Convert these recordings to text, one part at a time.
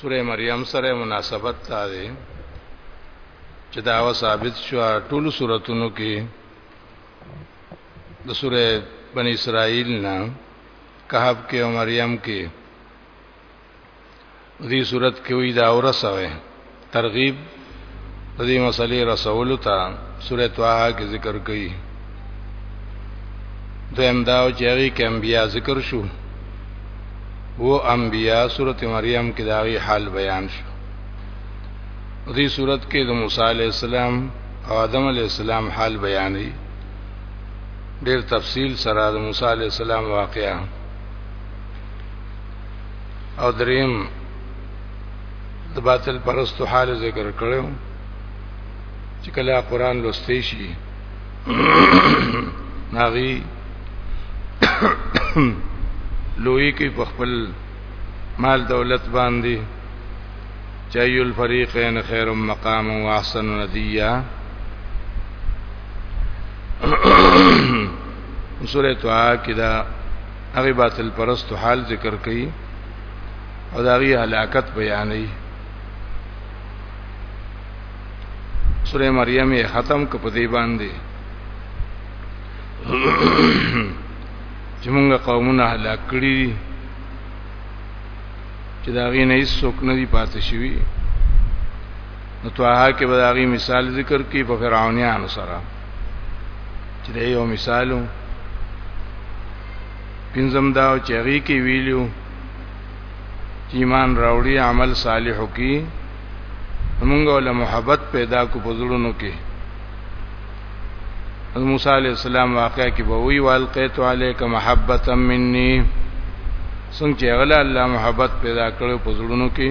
سوره مریم سره مناسبت تا دی چې دا و ثابت شو ټول سوراتونو کې د سوره بنی اسرائیل نه کهب کې او مریم کې دې صورت کې وی دا ورسوي ترغیب د دې مسلې رسول ته سورۃ طه کې ذکر کړي دویم دا چې هغه کې انبیا ذکر شو وو انبیا سورۃ مریم کې دا غي حال بیان شو دې صورت کې د موسی علی السلام او آدم علی السلام حال بیانې ډېر تفصیل سره د موسی علی السلام واقعا او دریم د باطل پرستو حال ذکر کړو چې کله قران لوستې شي ناغي لوی کې په خپل مال دولت باندې چایو الفریقین خیر مقام و احسن ندیه سورة طه کې دا هغه باطل پرست حال ذکر کړي او دا غي هلاکت بیانې سوره مریم یې ختم ک په دې باندې چې موږ قومونه هلاک کړي چې دا غي نه هیڅ څوک نه دی پاتې شوی نو توه کې به دا غي مثال ذکر کړي په فرعونانو سره چې دا یو مثالو پنځم دا چې هغه کې ویلو چې ایمان راوړي عمل صالح وکي موږ له محبت پیدا کو پزړونو کې موسی علی السلام واقع کې به وی والقیت علیک محبتا مني څنګه چې غلا الله محبت پیدا کړو پزړونو کې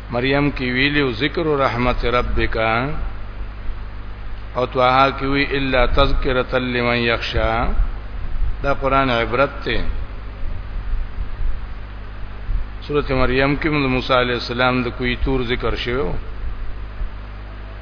مریم کی ویلی او ذکر رحمت ربک او توها کی وی الا تذکرۃ لمن یخشا دا قران عبرت ته سورته مریم کې موسی علی السلام د کوی تور ذکر شوی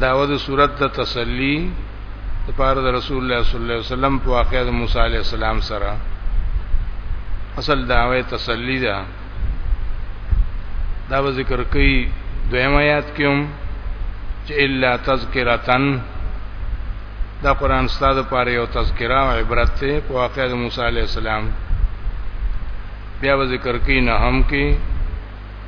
داود صورت د تسلی د پاره د رسول الله صلی الله علیه وسلم په واقعې د موسی علیه السلام سره اصل داوی تسلی ده دا به ذکر کوي دویم آیات کې هم چې الا تذکرتن دا قران ستاسو لپاره یو تذکرہ او عبرت ته په واقعې د موسی علیه السلام بیا به ذکر کوي نه هم کې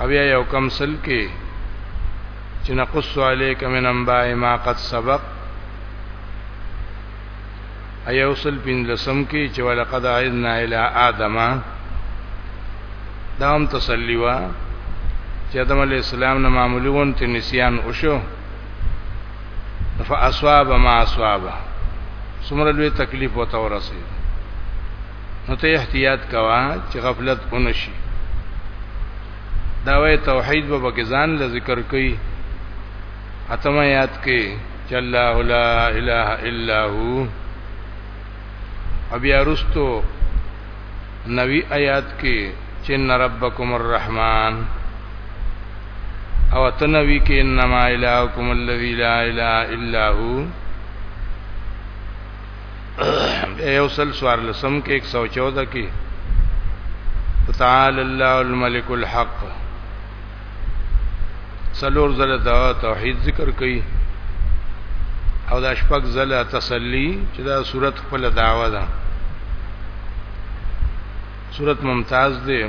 او بیا یو کم سل کې چې نقص علیک من انباء ما قد سبق ایو سل پین لسم کې چې ولقد عذنا الی آدم دام تسلی وا چې آدم علی السلام نه معمولی وون ته نسیان وشو فاصاب ما اصاب سمره لوی تکلیف وته ورسید نو ته احتیاط کوا چې غفلت ونشي دا وای توحید به بګی ځان ل ذکر کوي اتم یاد کې چې الله لا اله الا هو ابي ارستو نوی آیات کې چې ان ربکم الرحمن او تنوی کې انما الهکم الذی لا اله الا هو یو سل سوار لسم کې 114 کې تعال الله الملك الحق سلور زله دا توحید ذکر کړي او دا شپږ زله تسلی چې دا صورت خپل داوا ده صورت ممتاز دی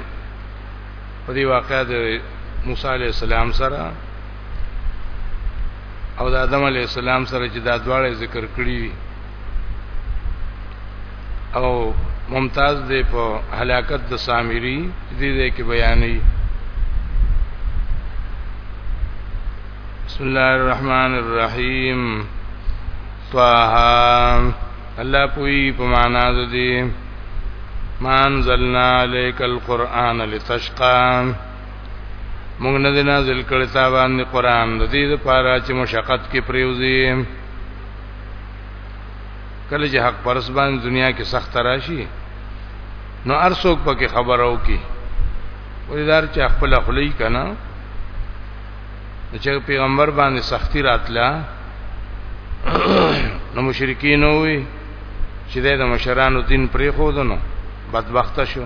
په دې واقعې د موسی عليه السلام سره او د آدم علی السلام سره چې دا دواړه ذکر کړی او ممتاز دی په هلاکت د سامری دې دې کې بیانې بسم الله الرحمن الرحیم طه الله پوی په معنا د دې مان زلنا الیک القرآن لتشقى موږ نه دی نازل کړی تا باندې قران د دې لپاره چې مشقت کې پریوزي کله چې حق پرس باندې دنیا کې سخت راشي نو ارسوک پکې خبرو کې ولیدار چې خپل خلی کنا چې پیغمبر باندې سختی راتله نو مشرکین وي چې د مشرانو دین پرې خو دنو بدبخت شو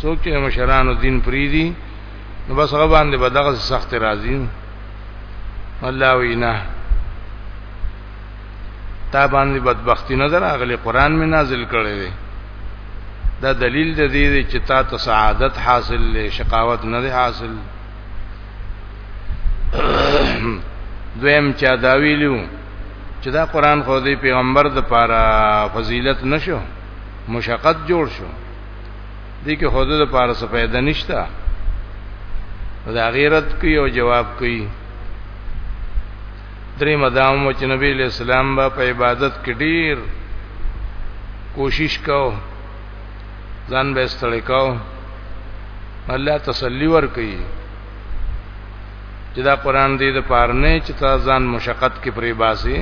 څوک چې مشرانو دین پریدي نو بس هغه باندې به دغه سخت راځي الله وینا تا باندې بدبختی نظر اغلی قران می نازل کړی دی دا دلیل د دې دی چې تا ته سعادت حاصل لې شقاوت نه دی حاصل دویم چا دا ویلو چې دا قران خو دې پیغمبر د پاره فضیلت نشو مشقت جوړ شو دې کې خود د پاره څه پیدا نشته دا غیرت کوي او جواب کوي درې مدام چې نبی له سلام با په عبادت کې ډیر کوشش کو ځان به ستړی کو الله تسلی ور کوي چې دا قران دې د پاره نه چې تا ځان مشقت کې پرې باسي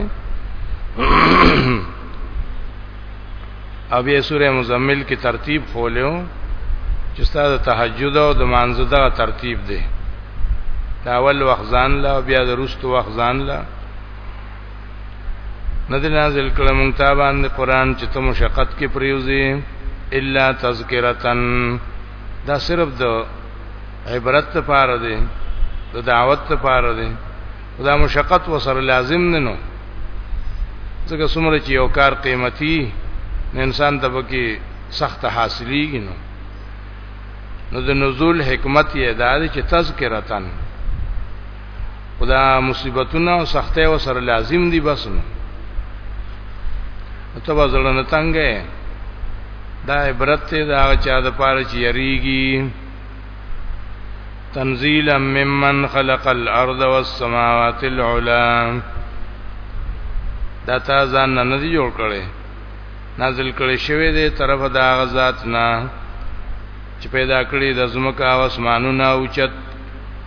او بیا سوره مزمل کې ترتیب خولیو چې ستاسو تهجد او د مانزه دغه ترتیب دی دا اول وخت ځان لا بیا د رست وخت ځان لا ندی نازل کړه مونږ ته باندې قران چې ته مشقت کې پریوزي الا تذکرتن دا صرف د عبرت لپاره دی د دعوت لپاره دی دا مشقت وسره لازم نه نو ځکه څومره چې یو کار قیمتي انسان ته پکې سخت حاصلېږي نو نو د نزول حکمت یې دا دی چې تذکرتن خدا مصیبتونه او سختۍ او سره لازم دي بس نو ته وزړه نه تنګې دا عبرت ته دا چا د پاره چې یریږي تنزیلا ممن خلق الارض والسماوات العلى دا تا ځان نه دی جوړ کړي نازل کړي شوی دی طرف دا غزاد نه چې پیدا کړی د زمکا او اسمانونو او چت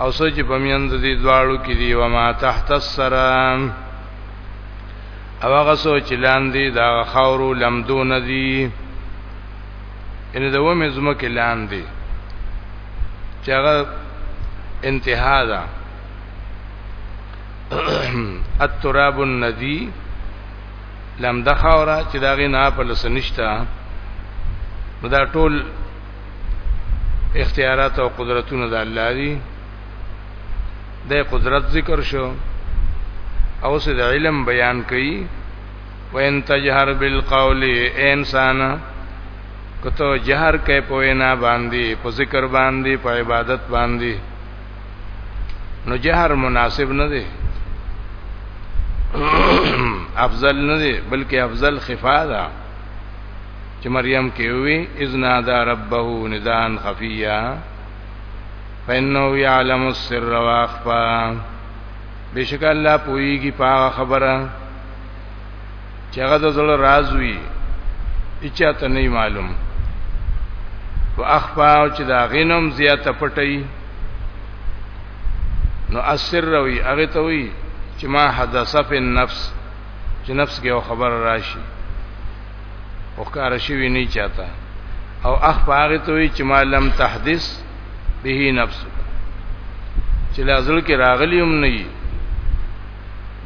او سوچ په میند دي دواړو کې دی و ما تحت السرام او هغه سوچ لاندې دا خاورو لمدو ندی ان د ومه زمکه لاندې چې هغه انتها ده التراب الندی لمده خاورا چې داغه نه په لسنشتا نو دا ټول اختیارات او قدرتونه د الله دي د قدرت ذکر شو او سې د علم بیان کړي وین تجهر بالقول انسان کته جهر کې پوینا باندې په ذکر باندې په عبادت باندې نو جهر مناسب نه دی افضل نه دی بلکې افضل خفا ده چې مریم کې وی اذنا دا ربه ندان خفیا فإنه يعلم السر واخفى بشک الله پويږي په خبره چې هغه د زړه راز وي اچا ته نه معلوم واخفا او چې دا غینم زیاته پټي نو اسر وی هغه ته وی چې ما حدث فی النفس چې نفس کې خبر راشي او کار شوی نه چاته او اخ پاره ته وی چې ما لم تحدث به نفس چې لازل کې راغلی هم نه وي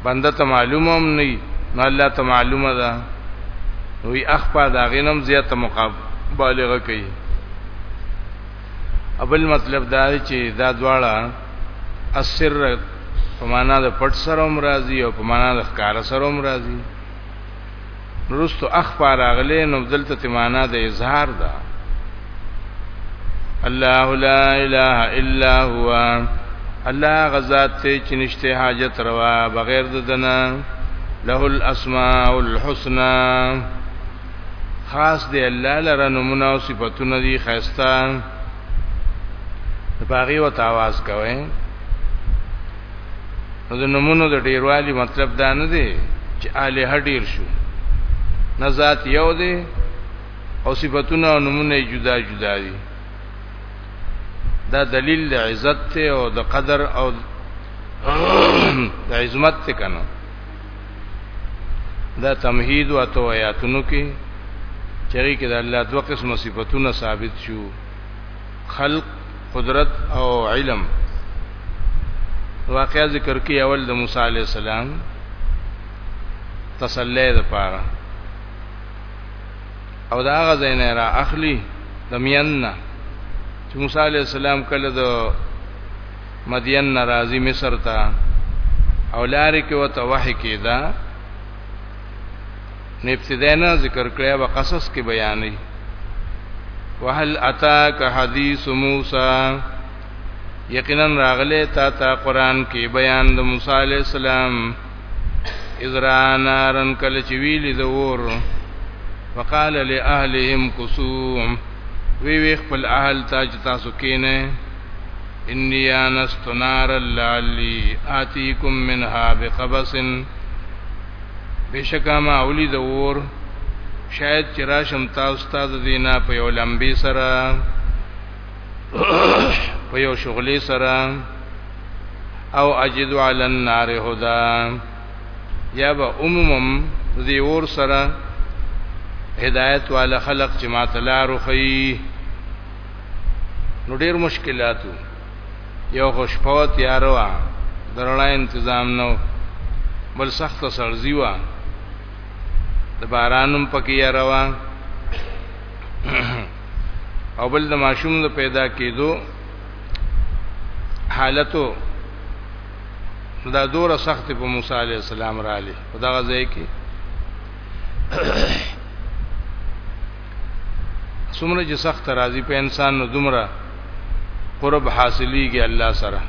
بنده ته معلومه هم نه وي نو الله ته معلومه ده نو یې اخ په دا غینم زیاته مقابله کوي ابل مطلب دا چې دا دواړه اثر په معنا د پټ سره هم راضي او په معنا د ښکار سره هم راضي نورستو اخفا راغلی نو دلته ته معنا د اظهار ده الله لا اله الا هو الله غزاد ته چې نشته حاجت روا بغیر د دنا له الاسماء الحسنا خاص دی الله لره نمونه او صفاتونه دي خاصه باغی او تاواز کوي نو د نمونو د ډیروالی مطلب دا نه دی چې الہ ډیر شو نه ذات یو دی او صفاتونه او نمونه جدا جدا دي دا دلیل د عزت ته او د قدر او د عظمت ته کنه دا تمهید او تو آیاتونو کې چری کې د الله دوه قسم صفاتونه ثابت شو خلق قدرت او علم واقعا ذکر کی اول د موسی علی السلام تسلی ده پاره او دا غزین را اخلی د مینا چې موسی علی السلام کله د مدین ناراضی مصر ته او لارې کې وته وحی کېدا نه ابتدا نه ذکر کړی او قصص کې بیانې وهل اتاک حدیث موسی یقینا راغله تا تا قران کې بیان د موسی علی السلام ازرا نارن کل چویل دور وقال لاهلهم قسوم وی وی خپل اهل ته تاسو کینه انی انست نار لعلی آتیکم منها بقبس بشکا ما اولی د اور شاید چې راشم تاسو ته د دینا په یو لمبي سره په یو شغلې سره او اجد علی النار هدا یا به عمومم دی اور سره هدایت والا خلق چې ما تلارو خي نو ډیر مشکلاتو یو خوشپو تیارو درنا تنظیم نو بل سخت سړزی و د بارانم پکې یاروا او بل د ماشوم د پیدا کېدو حالتو دا دوره سخت په موسی عليه السلام را لې په دغه ځای کې څومره چې سخت راضي په انسان نو دومره قرب حاصلېږي الله سره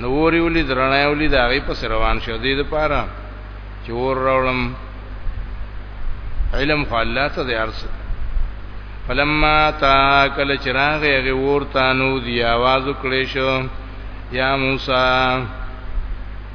نو وری ولې درنه ولې دا غي پس روان شو دې لپاره چې ور راولم علم خو الله ته دی ارسل فلما تا کل چراغ یې ورته نو دی आवाज وکړې شو یا موسی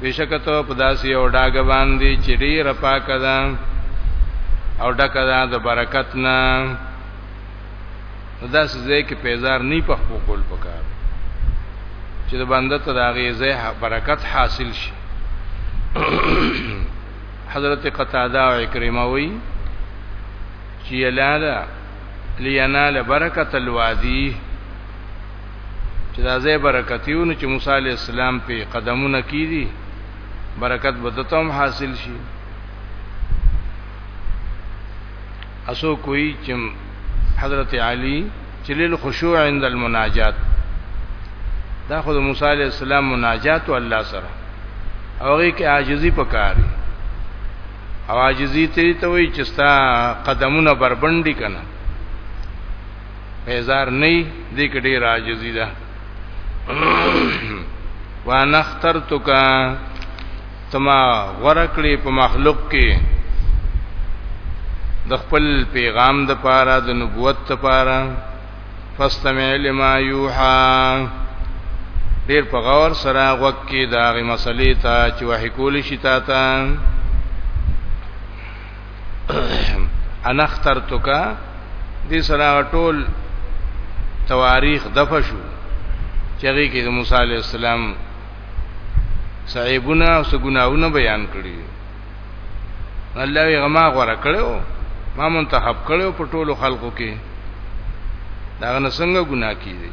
بشک ته په داسې یو ډاګه باندې چې ډیر پاک ده او ډکه ده د برکت نه داسې ځای کې پیزار نه په خپل کول پکار چې د بنده ته د هغه ځای برکت حاصل شي حضرت قتاده او اکرمه وی چې لاله لینال برکت الوادی چې دا ځای برکتیو نو چې موسی علی السلام په قدمونه کیدی برکت به دتم حاصل شي اسو کوئی چې حضرت علی چې لیل خشوع عند المناجات دا خود موسی علی السلام مناجات او الله سره هغه کې عاجزی پکاري او عاجزی ته ته وي چې ستا قدمونه بربندي کنه بیزار نه دې کې ډیر عاجزی ده وانا اخترتک تما ورکلی په مخلوق کې د خپل پیغام د پاره د نبوت د پاره فاستمع لما یوحا ډیر په غور سره وخت کې دا غي مسلې ته چې وحی کول شي تا ته انا اخترتک دې سره ټول تواریخ دفع شو چې هغه کې د موسی عليه السلام صاحبونه او سګناونه بیان کړی الله یې غما غوړه کړو ما منتخب کړو په ټولو خلقو کې دا نه څنګه ګناه کیږي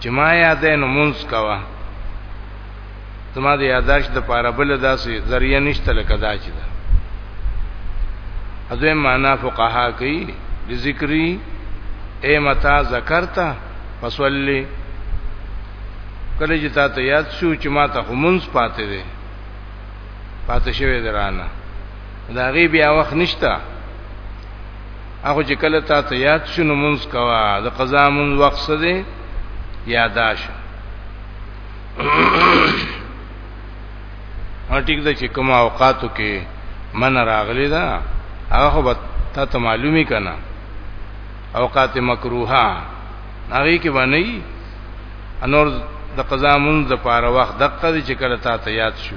چې ما یادې نو مونږ کوا زما د یاداش د پاره بل داسې ذریعہ نشته لکه دا چې دا اځه معنا فقها کوي د ذکری اے متا ذکرتا فصلی کله چې تا ته یاد شو چې ما ته همونس پاتې دی پاتې شوی درانه دا غي بیا وخت نشته هغه چې کله تا ته یاد شنو مونږ کوا د قضا مونږ وخت څه دی یاداش هر ټیک د چې کوم اوقاتو کې من راغلی دا هغه خو تا ته معلومی کنا اوقات مکروها هغه کې باندې انور د قضا مونږ د پاره وخت دقه چې کله تا ته یاد شو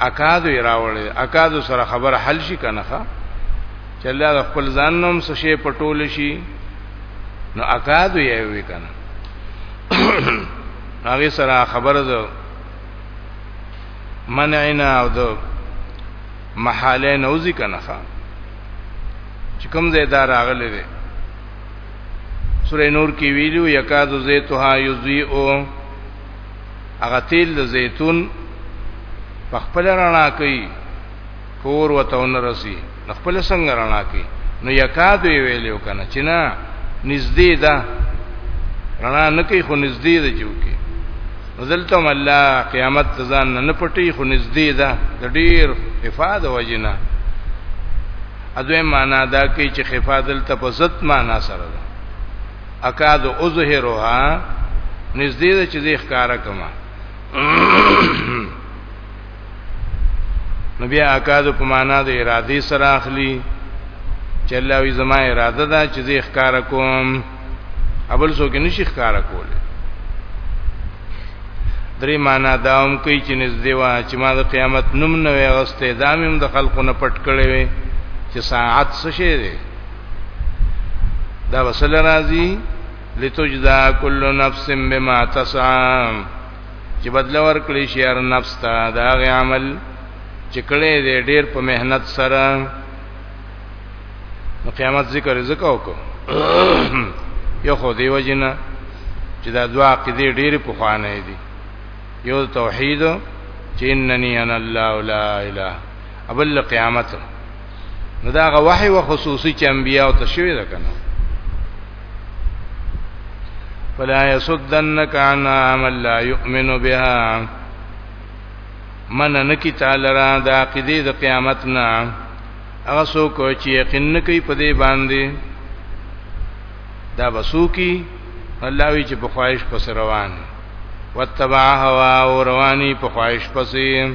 اکادو یې راوړل اکادو سره خبره حل شي کنه ښا چې الله د خپل ځان نوم څه شي پټول شي نو اکادو یې وی کنه هغه سره خبره ده منعنا او ده محاله نوځي کنه ښا چې کوم ځای دا راغلي دي سورې نور کې ویلو یکادو زیتها یضیئو هغه تیل د زیتون په خپل رڼا کوي کور وته ونرسي نو خپل څنګه رڼا کوي نو یکادو ویلو کنه چې نه نږدې ده رڼا نه کوي خو نږدې ده جو کې دلته الله قیامت ځان نه پټي خو نږدې ده د ډیر افاده وجنه اځوې معنا دا کوي چې خفادل ته په ذات معنا سره ده اکاد ازهرها نږدې ده چې زه ښکارا کما نبی اکاد په معنا د ارادي سره اخلي چې الله وی زما اراده ده چې زه ښکارا کوم ابل سو کې نشي ښکارا کوله درې معنا دا هم کوي چې نږدې وا چې ما د قیامت نوم نه وي غسته دامم د خلقو نه پټ کړي وي چې ساعت څه شي دا وسل راځي لتجزا کل نفس بما تسعى چې بدل ورکړي شي هر نفس ته دا غي عمل چې کړي دې ډېر په مهنت سره نو قیامت ذکر رزق او کو یو خو دی وجنه چې دا دوا عقیده ډېر په خوانه دي یو توحید چې انني انا الله لا اله ابل قیامت نو دا غ وحي و خصوصي چې انبیا او تشوي ده کنه فلا يسدنك عن عمل لا يؤمن بها من نکی تعالی را د عقیده د قیامت نه هغه څوک چې یقین نه کوي په دې باندې دا بسوکی الله وی چې په خواهش پس روان وتبع هوا او رواني په خواهش پسې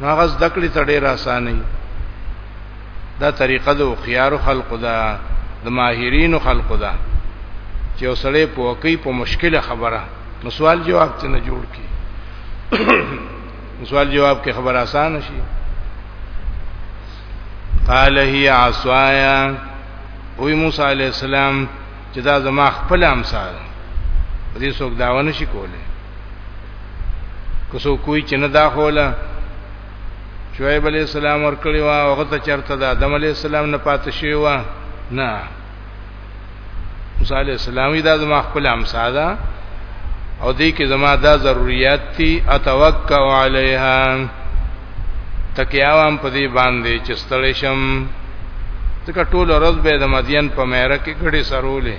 نو هغه زده کړې ته ډېر اسانه دا طریقه د خيار خلقو ده د ماهرین خلقو ده چې وسړې پوکي په مشکله خبره نو سوال جواب ته نه جوړ کی سوال جواب کې خبر آسان شي قال هي عصايا وی موسی عليه السلام چې دا زما خپل امسا ده دې څوک داونه شي کوله کوسو کوی چې نه دا خوله شعیب علی السلام ورکړی وا هغه ته چرته دا آدم علی السلام نه پاتې شوی وا نه موسی علی السلام دا زما خپل امسا ده او دې کې زما دا ضرورت دي اتوکل علیها تکیاوام په دې باندې چې ستړې شم ځکه ټول ورځ به د مدین په مېره کې ګړې سرولې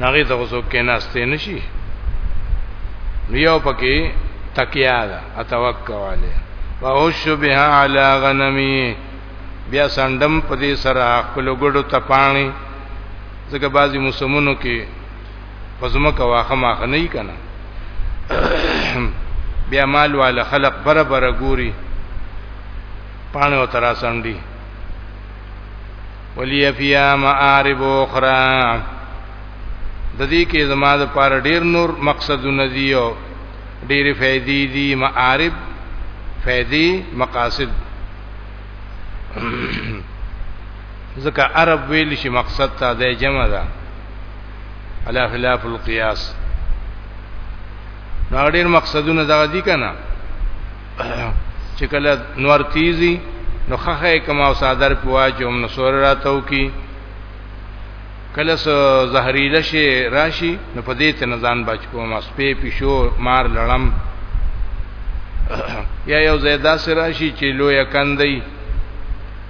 نغې ته اوسو کې ناشته نشي یو پکې تکیا ده اتوکواله واوش بها علی غنمی بیا سندم په دې سره خپل ګړو ته پانی ځکه بعضی موسمونو کې پزما کا واخه ماخه نه کنا بیا مال والا خلق بره بره ګوري پانه او ترا سندي ولی فیا معارب اخرى د دې کې زما د پاره ډیر نور مقصدونه دي او ډیر فائدې دي معارب فائدې مقاصد ځکه عرب ویل شي مقصد ته د جمع ده علا خلاف القياس نو ډیر مقصدونه دغه دي کنه چې کله نور تیزی نو خخه کما او صادر پواجم نو سور راتو کی کله سو زهريله شي راشي نو په دې ته نزان بچ کوم سپې پښو مار لړم یا یو زیدا سره شي چې لوی کندې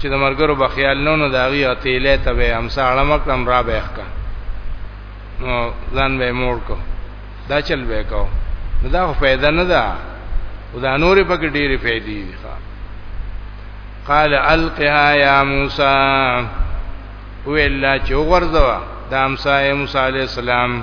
چې د مرګرو بخیال نو نو داغي اتیلې ته به امسا اړم کړم را به ښکا نو ځان به مور کو دا چل به کو دا خو فائدہ نه ده او دا نورې پکې ډېرې فائدې دي قال القها يا موسى ویلا چې وغورځوا د امسا موسی عليه السلام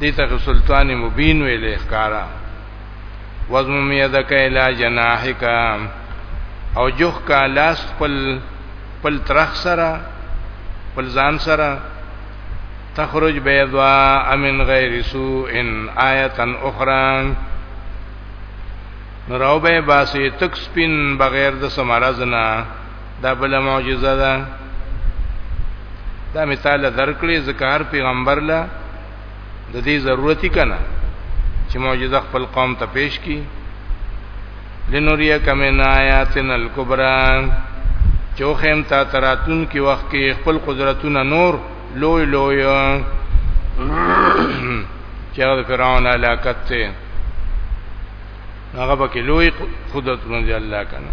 دې ته سلطان مبین ویلې ښکارا وزم میدک الا جناحک او جوخ کا لاس خپل خپل ترخ سره خپل ځان سره تخرج بيضا من غير سوء آیه اخرى نو راو به باسي تک سپین بغیر د سمارزنا دا بل معجزه ده دا مثال درکړي ځکه هر پیغمبر له د دې ضرورتي کنه چې معجزه خپل قوم ته پیش کی لنوریا کمن آیاتن الکبرى چوخم تا تراتون کی وخت کې خپل قدرتونه نور لوی لوی چې هغه فرعون علاقت ته هغه به کې لوی قدرت مونږ الله کنه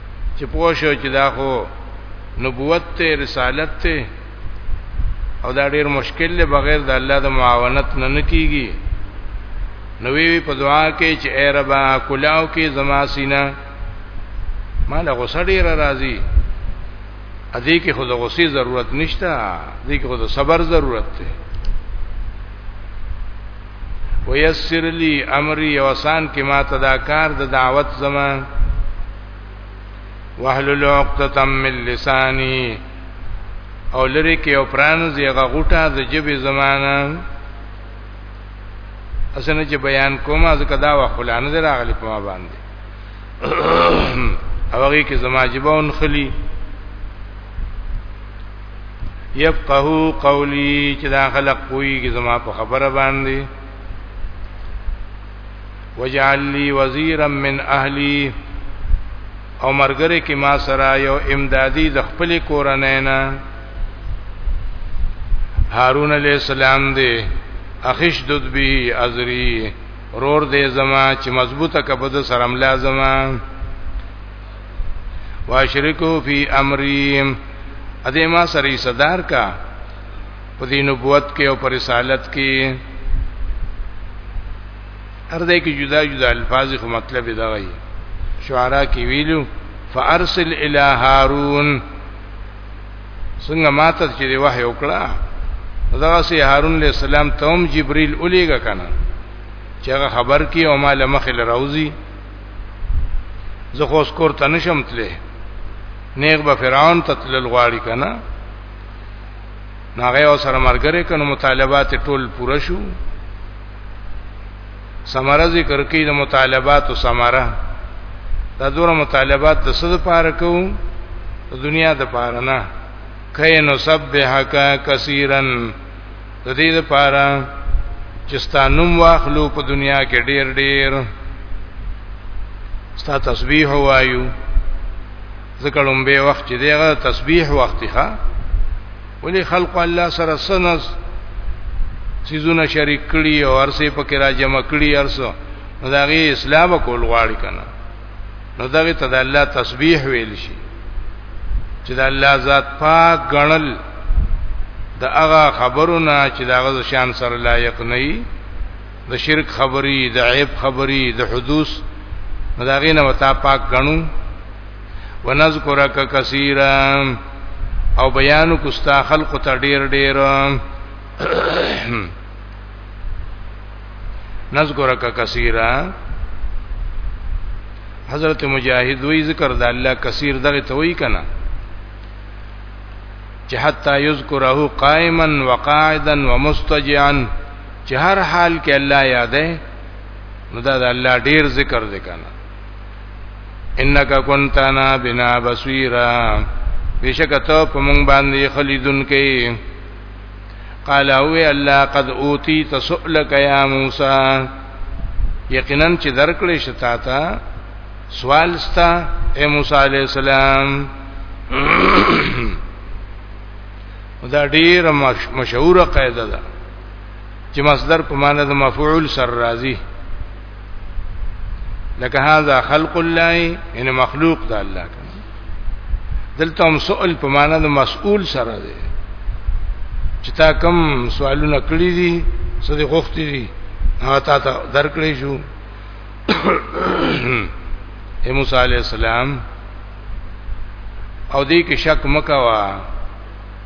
چې پوه شو چې دا خو نبوت ته رسالت ته او دا ډیر مشکل دی بغیر د الله د معاونت نه نکیږي نو وی په دعا کې چې اے رب کلاو کې زما سینا مال غوسه ډیر راځي ادي کې خود غوسه ضرورت نشته دي کې خود صبر ضرورت دی ويسر لي امري وسان کې ما تداکار د دعوت زما واحلل عقدة من لساني او لری کې او پران زیغه غټه د جبې زمانہ اسنه چې بیان کومه ځکه دا وخلانه دی راغلی په ما باندې هغه کې زما جبون خلی یفقهو قولی چې دا خلق پويږي زما په خبره باندې وجعل لي وزيرا من اهلي او مرګره کې ما سره یو امدادي د خپل کورنۍ نه هارون علی السلام دی اخش دد به ازری رور دې زما چې مضبوطه کبد سرم لازمه واشرکو فی امریم اده ما سره صدر کا په دې نبوت کې او پر رسالت کې هر دې کې جدا جدا الفاظ خو مطلب دا وایي شعرا کې ویلو فارسل الی هارون څنګه ماته چې دی وحی وکړه دا سي هارون علیہ السلام ته هم جبريل الیګه کنه چې هغه خبر کی او ما لمخ لراوزی زه خو سکور ته نشم تله نیغ به فرعون ته تلل غواړي کنه ناغه او سره مرګره کنه مطالبات ټول پوره شو سمره ذکر کوي د مطالبات او سمره دا دوره مطالبات د صد پاره کوو د دنیا د پاره نه کینو سبحک کثیرن د دې لپاره چې ستانوم واخلو په دنیا کې ډیر ډیر ستا تسبیح وایو ځکه لومبه وخت چې دغه تسبیح وخت ښه ولې خلق الله سره سنس سيزونه شریک کړي او ارسه پکې را جمع کړي ارسه داغي اسلام کول غواړي کنه نو دغه ته د الله تسبیح ویل شي چې د الله ذات پاک غنل د هغه خبرونه چې د هغه شان سره لایق نه وي د شرک خبري د عیب خبري د حدوث مداغې نه وتا پاک غنو ونذکرک کثیرا او بیان کوستا خلق ته ډیر ډیر نذکرک کثیرا حضرت مجاهد وی ذکر د الله کثیر دغه ته وی کنه چې حتا یذکره قائما وقاعدا ومستجعا چې هر حال کې الله یادې نو دا د الله ډیر ذکر دی کنه انک کنتنا بنا بصیرا بشکته په مونږ باندې خلیدون کې قال او الله قد اوتی تسؤلک یا موسی یقینا چې درکړې شتا تا سوال ستا اے موسی علی السلام دا ډیر مشهور قاعده ده چې مصدر په معنی د مفعول سر راځي لکه هاذا خلق الله ان مخلوق د الله کنه دلته هم سوال په معنا د مسئول سره دی چې تا کوم سوالونه کړی دي څه دي غوښتي دي هغه تا ته درکړې شو اے موسی علی السلام او دې کې شک مکوا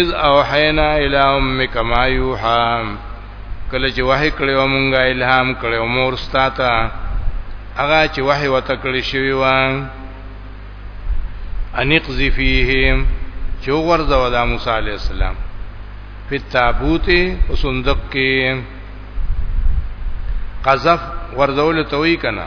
اذ اوحینا الی امک ما یوحا کله چې وحی کړو مونږه الهام کړو مور ستاته هغه چې وحی وته کړی شوی و انق ذفیه چې ورځو د موسی علی السلام په تابوت او صندوق کې قذف ورځول توي کنا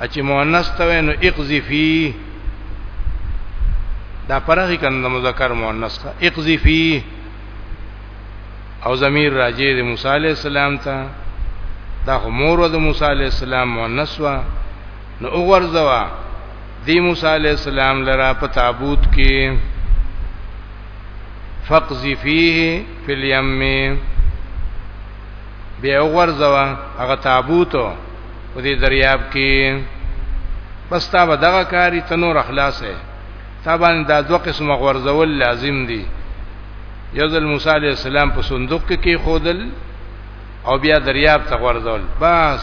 اچي مؤنث ته نو اقذفي دا پرغي کنه مذکر مؤنث کا اقذفي او ضمیر راجع د موسی علی السلام ته دا مور د موسی علی السلام مؤنث وا نو وګورځوا دی موسی علی السلام لرا په تابوت کې فقذفيه في اليم بیا وګرځوا هغه تابوت په دې دریاب کې بس تا به دغه کاری تنور اخلاصه تا باندې دا دوه قسمه غورځول لازم دي یو ځل موسی علی السلام په صندوق کې خودل او بیا دریاب ته غورځول بس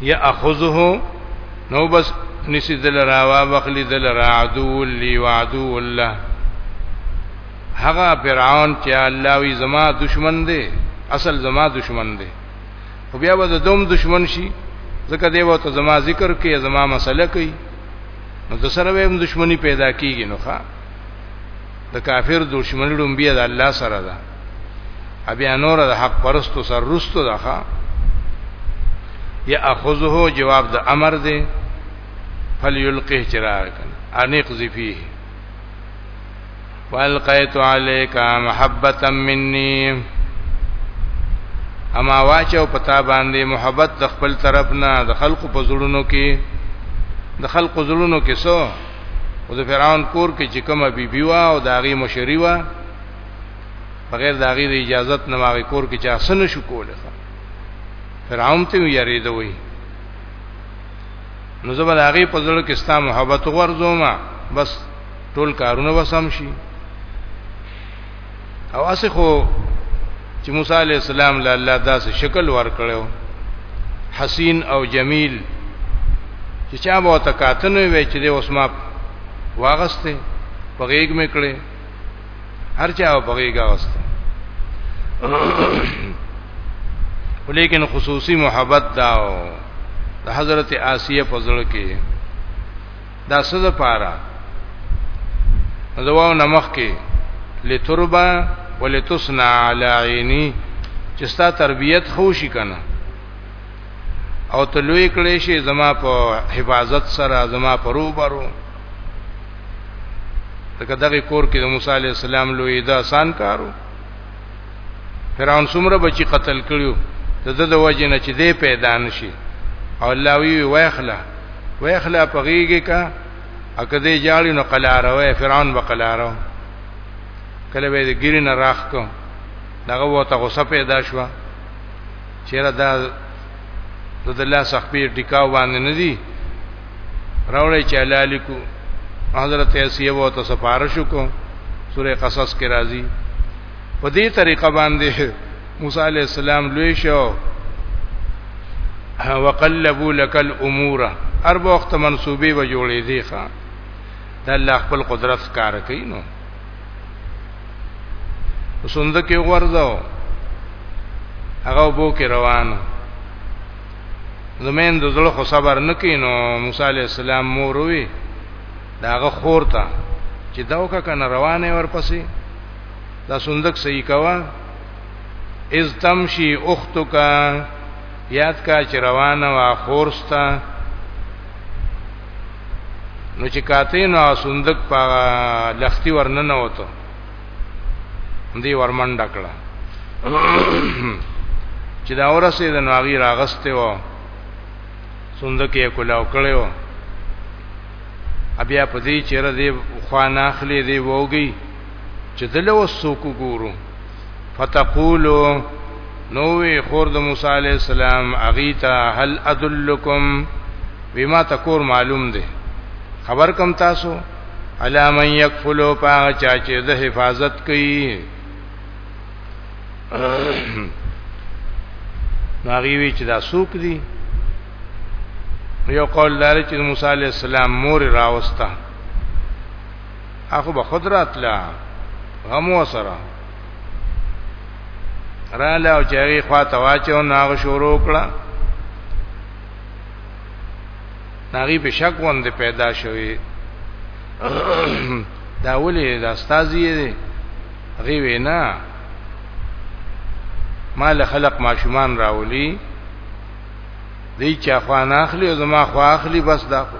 یا اخذه نو بس نسی دل را وا وخلی دل را عدو لی وعدو الله هغه فرعون چې الله وی زما دشمن دی اصل زما دشمن دی خو بیا به د دوم دشمن شي ځکه دی وته زما ذکر کوي زما مسله کوي نو د سره به دشمنی پیدا کیږي نو ښا د کافر دشمنی ډوم بیا د الله سره ده ابیا نور د حق پرستو سر رستو دغه یا اخذه جواب د امر دی فلیلقه چراغ کنه انیق ذفیه والقیت علیک محبتا منی اما واچو پتا باندې محبت د خپل طرف نه د خلق په زړونو کې د خلق زړونو کې سو او د فرعون کور کې چې کومه بیبي وا او داغي مشری وا بغیر د هغه د اجازه نه ماغه کور کې چا سن شو کوله فرعون ته یریدوي نو زبر هغه په ځل کې ستا محبت ورزوما بس ټول کارونه وسم شي او اسه خو چې موسی علی السلام له الله داسې شکل ورکړو حسین او جمیل چې چا به تکاتنه وي چې د اوسما واغسته په غیګ مې کړې هر چا په غیګه واست ولیکن خصوصي محبت داو د حضرت آسیه په ځل کې دا سزا پاره دواو نمخ کې لتربا ولتصنع علی عینی چې ستا تربیت خوشی کنه او ته لوی کړې شي زما په حفاظت سره زما په روبرو دغه دغه کور کې د موسی عليه السلام لوی دا آسان کارو فرعون څومره بچي قتل کړیو د د د وجه نه چې دې پیدا نشي او الله وی ویخلا ویخلا پغیږي کا اکه دې جاړي نو قلاروي فرعون بقلارو کله به دې ګیرنه راخ کو دغه وته غصه پیدا شوه چیرې دا د الله صحبه ټیکاو باندې نه دي راوړی چې حلال کو حضرت اسیه وو ته سفارش کو سوره قصص کې راځي په دې طریقه باندې موسی علی السلام لوی شو وقلبوا لك الامور هر وخت منسوبي و جوړې دي ښا د الله خپل قدرت کار کوي نو وسوند کې ورځو هغه بو کې روانو زمين د زړه خو صبر نکینو موسی عليه السلام مور وی داغه خور ته چې داوکه کنه روانه ورپسې دا صندوق صحیح کوا از تمشي اختک یاد کا چې روانه وا خورستا نو چې کاته نو صندوق په لختی ورننه وته دی ورمنډ کړه چې دا ورسې د نواغي راغسته و صندوق یې کولاو کړو بیا په دې چیرې دی خوانه اخلي دی ووږي چې دلته وسوک ګورو فتقولو نوې خور د موسی علی السلام اغیتا هل ادلکم بما تکور معلوم دی خبر کم تاسو علا من یکفلو پا چاچه ده حفاظت کئی ناغیوی چې دا سوک دی یو قول داره چې موسی علی السلام مور راوسته اخو به خود راتلا غمو سره را له او چاغي خوا ته واچو ناغ شروع کړه ناغي په شک وند پیدا شوی دا ولې دا استاذي دی غي وینا مال خلق ماشومان راولي دی چا خوا نه اخلي او زما خوا اخلي بس دا خو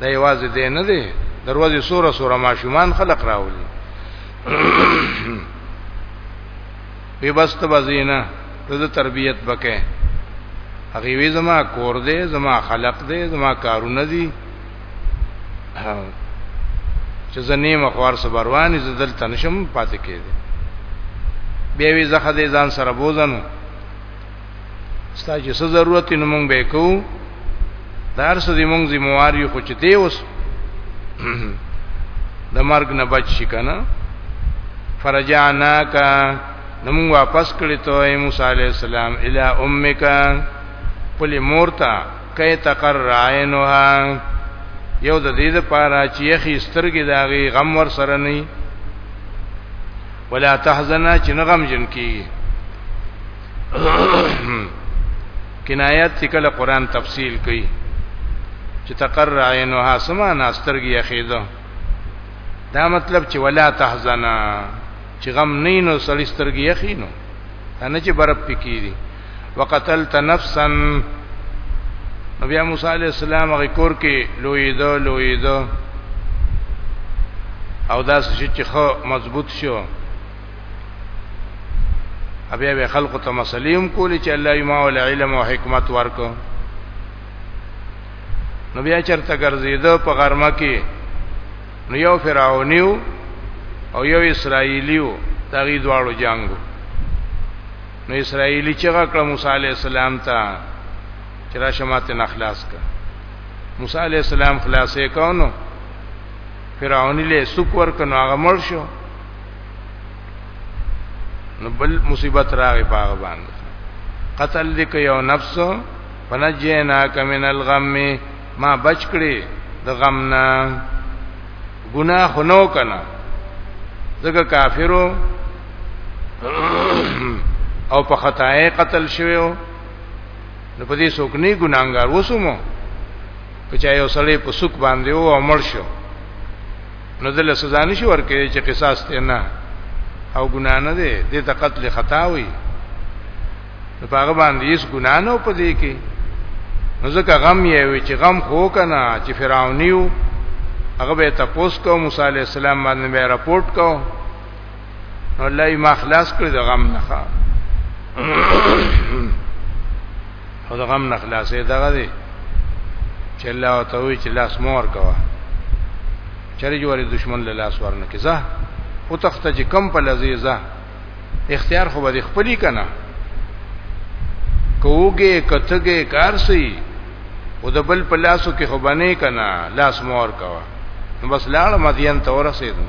دا یوازې دی نه دی دروازې سوره سوره ماشومان خلق راولي به بس ته بزینه د تربیت بکې هغه وی زما کور دی زما خلق دی زما کارونه دي چې زنی مخوار سبروانې زدل تنشم پاتې کېږي بیا وی زخه دې ځان سره بوزنو ستاسو څه ضرورت نو مونږ به کو دار څه دې مونږ ذمہوار یو خو چې ته اوس د مرګ نه بچ شي کنه فرجعناک نو مونږ واپس کړی ته اے موسی علی السلام الی امک پل مورتا کای تقر عینها یو د دې لپاره چې یخي سترګې داغي غم ور سره نه ولا تحزن چې نغم جن کی کنایات چې کله قران تفصیل کوي چې تقر عینها سما ناسترګي اخیده دا مطلب چې ولا تحزنا چې غم نه نو سړسترګي اخینو نه چې برب پکې دي وقتلت نفسا نبی موسی علیہ السلام هغه کور کې لوی دو لوی دو او دا چې خو مضبوط شو ابیا به خلق ته مسلیم کولی چې الله یې ما ول علم او حکمت ورکو نو بیا چرته ګرځیدو په غرمه کې نو یو فرعونیو او یو اسرایلیو دغه دواړو جنگو نو اسرایلی چې غکړه موسی علی السلام ته چې را شمات نه خلاص کړ موسی علی السلام خلاصې کونو فرعونی له سوق ورکنو هغه مړ شو نو بل مصیبت راغی پاغه باندې قتل دې کوي او نفس فنجینا کمن الغم ما بچ کړي د غم نه ګناه خنو کنه ځکه کافرو او په خطاې قتل شویو نو په دې څوک نه ګناګار وسومو کچا یو سړی په سوک باندې او مړ شو نو دل سزا نشي ورکړي چې قصاص ته نه او ګنا نه دی د ته قتل خطا وي نو هغه باندې هیڅ ګنا نه پدې کې نو ځکه غم یې وي چې غم خو کنه چې فرعونیو هغه به تاسو کو موسی علی السلام باندې راپورټ کو نو الله یې ما خلاص کړ د غم نه او د غم نه خلاصې دغه دی چې الله او توي چې لاس مور کوا چرې جوړې دشمن له لاس ورنه کې زه او تخته چې کم په لذیذه اختیار خو به خپلی کنه کوګه کتګه کار سي او د بل په لاسو کې خو باندې کنه لاس مور کوا بس لاړ مدین تور رسیدم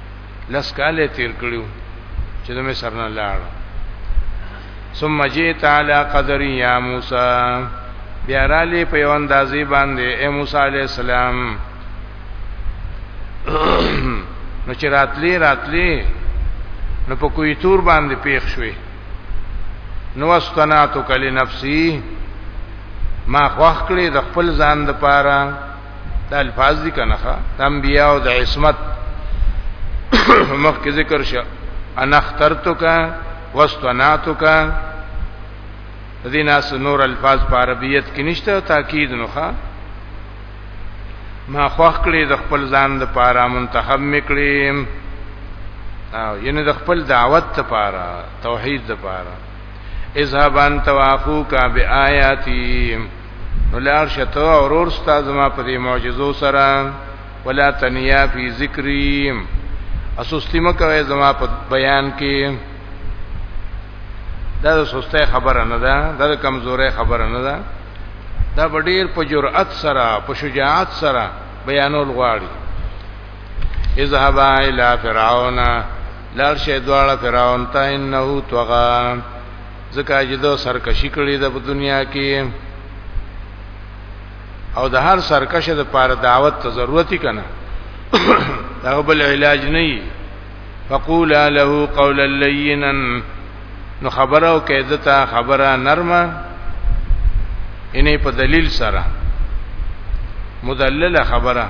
لس کاله تیر کړیو چې د مصر نه لاړ ثم جئت على قدر يا موسى بیا را لې په یو اندازې باندې اے موسی عليه السلام نو چې راتلې راتلې نو په کوی تور باندې پیښ شوې نو استناتو کلی نفسي ما خوخ کړې د خپل ځان د پاره دا الفاظ دي کنه د انبیاء او د عصمت مخکې ذکر شو انا اخترتک واستناتک دین اس نور الفاظ په عربیت کې نشته تاکید نوخه ما خوښ کړی د خپل ځان د پاره منتخب میکړی او ینه د خپل دعوت ته پاره توحید ته پاره اذهب انت واخوک بیااتی نو لار شته اورور استاد ما په دې معجزو سره ولا تنیا فی ذکریم اسوستی مکوې زما په بیان کې دا د سسته خبره نه ده دا د کمزورې خبره نه ده دا ډیر په جرأت سره په شجاعت سره بیانول غواړي اذهب الى فرعون لار شه دواړه فرعون ته انه توغا ځکه چې د سرکشي کړي د دنیا کې او د هر سرکشه د پاره دعوت ته ضرورت کنا دا بل علاج نه فقول له قولا لینا نو خبرو کېدتا خبره نرمه انې په دلیل سره مدلله خبره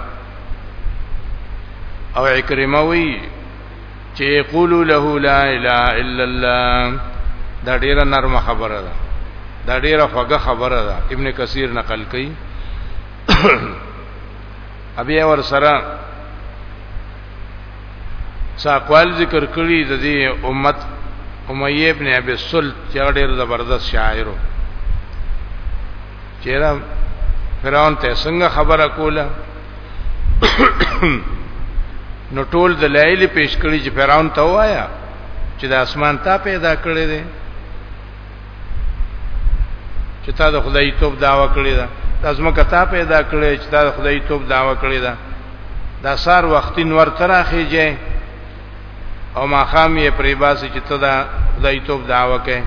او اکرمه وی چې یقولو له لا اله الا الله دا ډیره نرمه خبره ده دا ډیره خوږه خبره ده ابن کثیر نقل کړي ابي اور سره ساقوال ذکر کړی د دې امت امیه ابن ابي سلط چې ډیر زبردست شاعر وو چیرې فرعون ته څنګه خبره کوله نو ټول دلایل پیش کړی چې فرعون ته وایا چې د اسمان تا پیدا کړی دی چې تا د خدای توپ داوا کړی دا د ازمکه تا پیدا کړی چې تا د خدای توپ داوا کړی دا د سار وختي نور تراخیږي او ما خام یې پرې باسي چې ته دا خدای توپ داوا کوي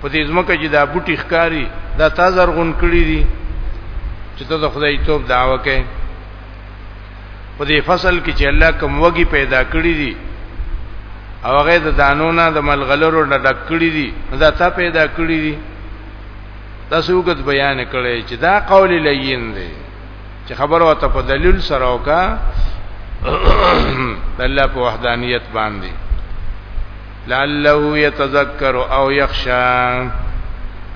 په دې ځمکه چې دا بوټي ښکاری دا تازه رغون کړی دي چې ته د خدای توپ داوا کوي په دې فصل کې چې الله کوم وږي پیدا کړی دي او هغه د دانو نه د ملغلرو نه ډک کړی دي دا تا پیدا کړی دي تاسو وګت بیان کړی چې دا قول لین دی چې خبر او ته په دلیل سره وکا الله په وحدانیت باندې لعله يتذكر او يخشى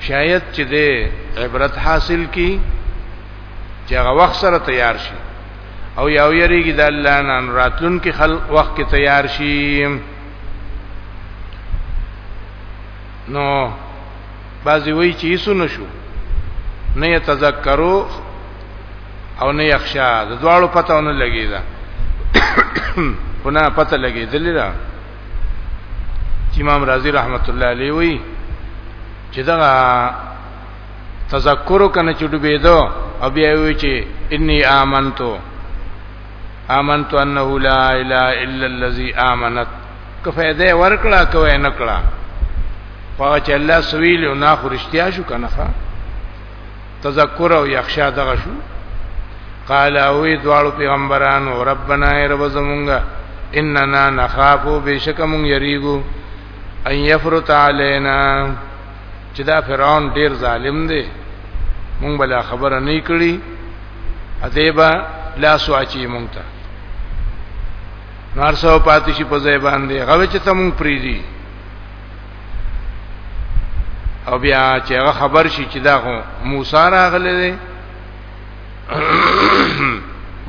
شاید چې دې عبرت حاصل کی چې هغه وخت سره تیار شي او یو یریږي د الله نن راتلون کې خلق وخت کې تیار شي نو بعضی وی چې یسو نشو نه یتذکرو او نه یخشا د دواړو پته ونه لګی دا خونه پته لګی دلی دا امام رازی رحمت الله علیه وی چې دا تذکر کنه چې ډوبېدو او بیا وی چې انی آمنتو آمنتو انه لا اله الا الذي آمنت که فائدې ورکړه کوي نکړه خو چې الله سویل او نه خرشتیا شو کنه تذکر او یخشا دغه شو قال او دوالو پیغمبرانو ربنا ای رب زمونږه اننا نخافو بشک مون یریګو ان یفرط علینا چې دا فرعون ډیر ظالم دی مونږ بلا خبره نه کړی ادیبا لا سواچی مونږ ته نار سو پاتې شي په ځای باندې غوي چې تم پریدي او بیا چې هغه خبر شي چې دا خو موسی راغله دي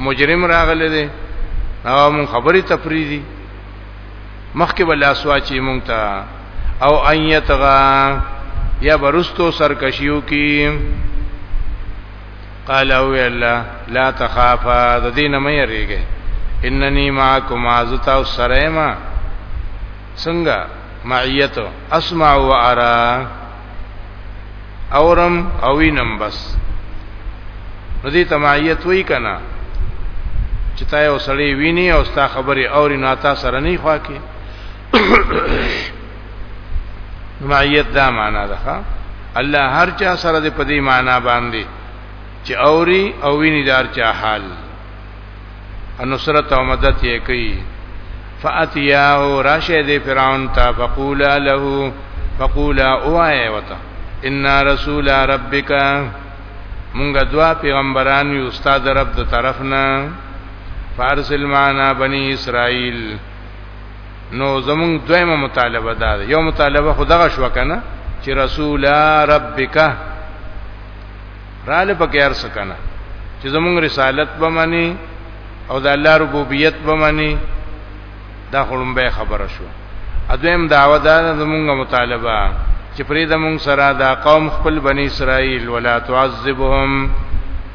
مجرم راغله دي او مون خبري تفریدي مخکې بل اسوا چې مونږ ته او ايتغا یا برستو سرکشیو کی قال او الله لا تخافا د دین مې یریږي اننی معکم ازتا سرما څنګه معیت اسمع و ارا اورم او وینم بس نو دې تمعیت وای کنا چې تا یو سړی ویني او ستا خبره اوري نو تا سره نه خوا کې معیت دا معنا ده الله هر چا سره د پدی معنا باندې چې اوري او ویني دار چا حال انصرت او مدد یې کوي فاتیاه راشه دی فرعون ته فقولا له فقولا اوای وتا ان رسول ربک مونږ دوا پیغمبران یو استاد رب د طرفنا فارسل معنا بنی اسرائیل نو زمونږ دویمه مطالبه دا ده یو مطالبه خدغه شو کنه چې رسول ربک رااله پکې ارس کنه چې زمونږ رسالت به معنی او د الله ربوبیت به معنی دا خلوم به خبره شو اځم دعوه دا زمونږه مطالبه چې پرې د مونږ سره دا قوم خپل بنی اسرائیل ولا تعذبهم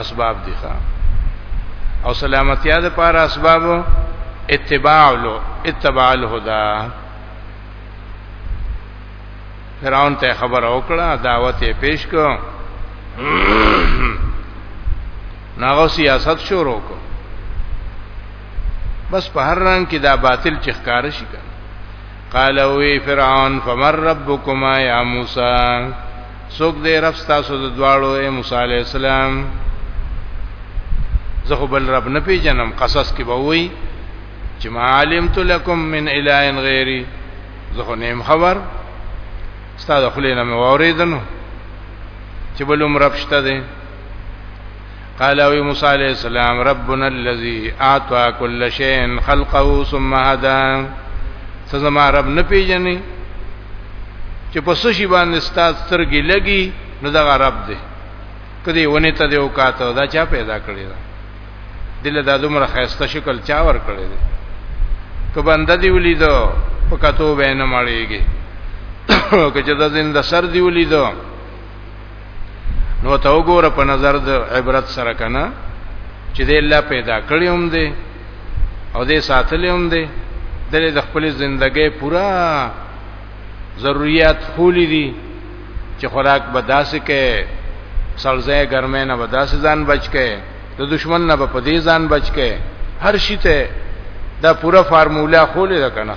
اسباب دي ښا او سلامتیا د پاره اسباب اتباع له اتباع الهدى فرعون ته خبر او کړه دعوت یې پیش کو ناغو سیاست شروع کو بس په هر رنگ کې دا باطل چخکار شي قال وی فرعون فمر ربکما یا موسی څوک دې رب تاسو د دواړو اے موسی علی السلام زه خو بل رب نه پیژنم قصص کې به وای چې ما علمت لكم من اله غیری زه خو نیم خبر ستاسو خلینو مې اوریدنو چې بلوم رب شته دي قال او موسی علیہ السلام ربنا الذي اعطى كل شيء خلقه ثم هدى سزما رب نه پیژنې چې په سشي باندې ستاسو سترګې لګي نو دا رب دی کدی ونی ته دیو کاته دا چا پیدا کړی دا دله دا دومره خیسته شکل چا ور کړی دی که بنده دی ولیدو په کتو بینه مړیږي که چې دا زنده سر دی ولیدو نو ته وګوره په نظر د عبرت سره کنه چې دې الله پیدا کړی هم دی او دې ساتلی هم دی دلې د خپل ژوندۍ پورا ضرورت خولی دي چې خوراک بداسه کې سلزه ګرمه نه بداسه ځان بچ کې د دشمن نه په دې ځان بچ کې هر شي ته دا پورا فارمولا خولې ده کنه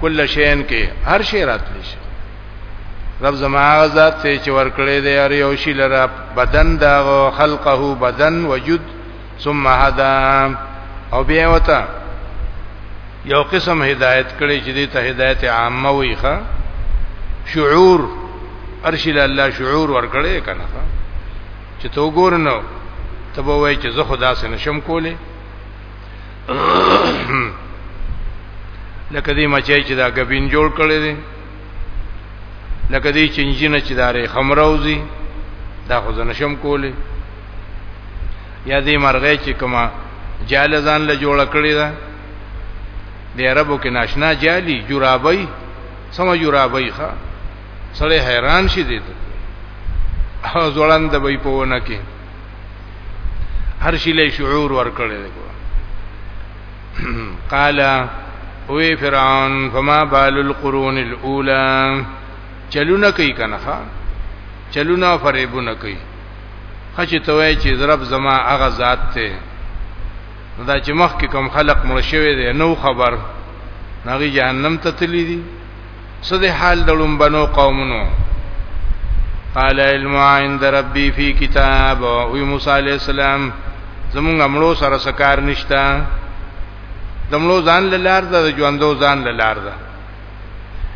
کل شین کې هر شی راتلی شي رب زما غزاد ته چې ورکړې دې اړ یو شی لره بدن دا خلقه بدن وجود ثم هدا او بیا وتا یو قسم هدایت کړي چې دې ته هدایت عامه وي ښا شعور ارشد الله شعور ورکړي کنه چې تو ګورنو تبو وای چې زه خدا سره نشم کولې لکه دې مچای چې دا غبین جوړ کړی دی لکه دې چنجینه چې دارې خمروزی دا خو زنشم کولی یا دې مرغې چې کما جال ځان له جوړ کړی دا د عربو کې ناشنا جالی جورابای سم جورابای ښا سړی حیران شي دې ته او ځوړند به په ونه کې هر شي له شعور ورکړي دی قال وی فرعون فما بال القرون الاولى چلونه کوي کنه چلونه فریبونه کوي خچ توای چې ضرب زما هغه ذات ته دا چې مخ کې کوم خلق مرشوي دی نو خبر نغی جهنم ته تللی دی سده حال د لومبنو قومونو قال علم عند ربي في كتاب او موسی عليه السلام زمونږ امړو سره سکار نشتا دمړو ځان لار ده د ژوندو ځان لار ده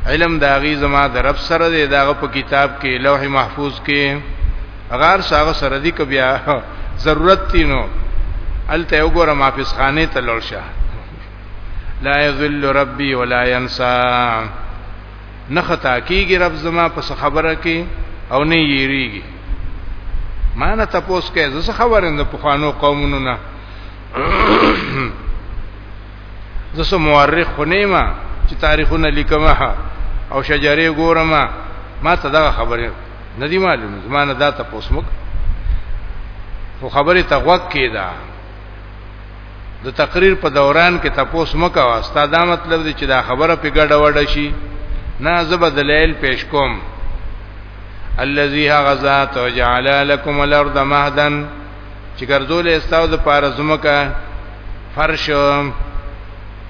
علم داغي زما د رب سره دی داغه په کتاب کې لوح محفوظ کې اگر ساغه سره دی ک بیا ضرورت تینو الته وګوره ما فسخانه ته لړشه لا یذل ربی ولا ینسا نه خطا کیږي رب زما په خبره کې او نه یریږي ما نه تاسو کې زه خبره نه په خوانو قومونو نه زه سم مورخ خونه ما چې تاریخونه لیکم او شجره ګورم ما ته دا خبره ندی معلومه زمانه دا تاسو مک خو خبره تغوک کیدا د تقریر په دوران کې تاسو مکه واستا دا مطلب دی چې دا خبره په ګډه وډه شي نه زبر دلایل پیش کوم الذي غزا تجعل لكم الارض مهدا چې ګرځول استاو د پارزمکه فرش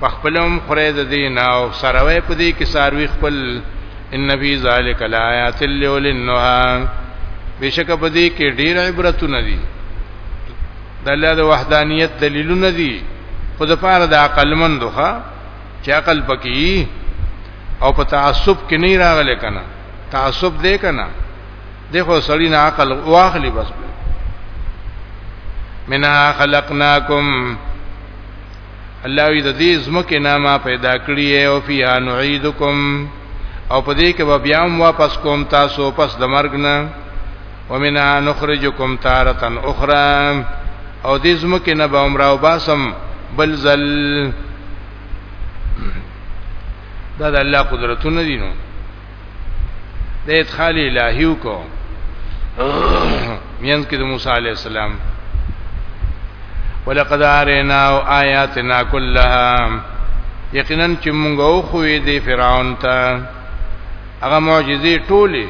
په خپل هم خره د دین او سروي په دې کې ساروي خپل ان فی ذلک لآیات لولنها بشک په دې کې ډیر عبرتونه دي د الله د وحدانیت دلیلونه دي خو د پاره د عقل مندوخه چې عقل پکې او په تعصب کې نه راغلی کنه تعصب دې کنه دغه سړی نه عقل واخلي بس منها خلقناکم الله وی د دې زمکه نامه پیدا کړی او فیها نعیدکم او په دې کې به بیا هم واپس کوم تاسو پس د مرګ نه ومنها نخرجکم تارة اخرى او دې زمکه نه به عمره او باسم بل زل دا د الله قدرتونه دي نو د ادخال الهیو کو مینس کې د موسی علی السلام ولقد ارنا آیاتنا كلها یقینا چې موږ او خوې د فرعون ته هغه معجزې ټوله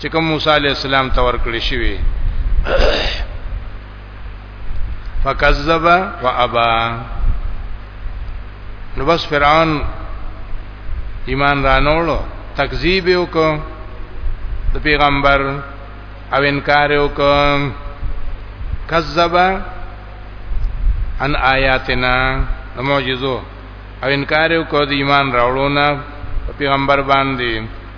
چې کوم موسی علی السلام ته ورکړې شوې فکذب وابا نو بس فرعون ایمان رانوړو تکذیب وکړو د پیغمبر او انکار وکړو کذب ان آیاتنا معجزو او انکار وکړو د ایمان راوړو نه پیغمبر باندې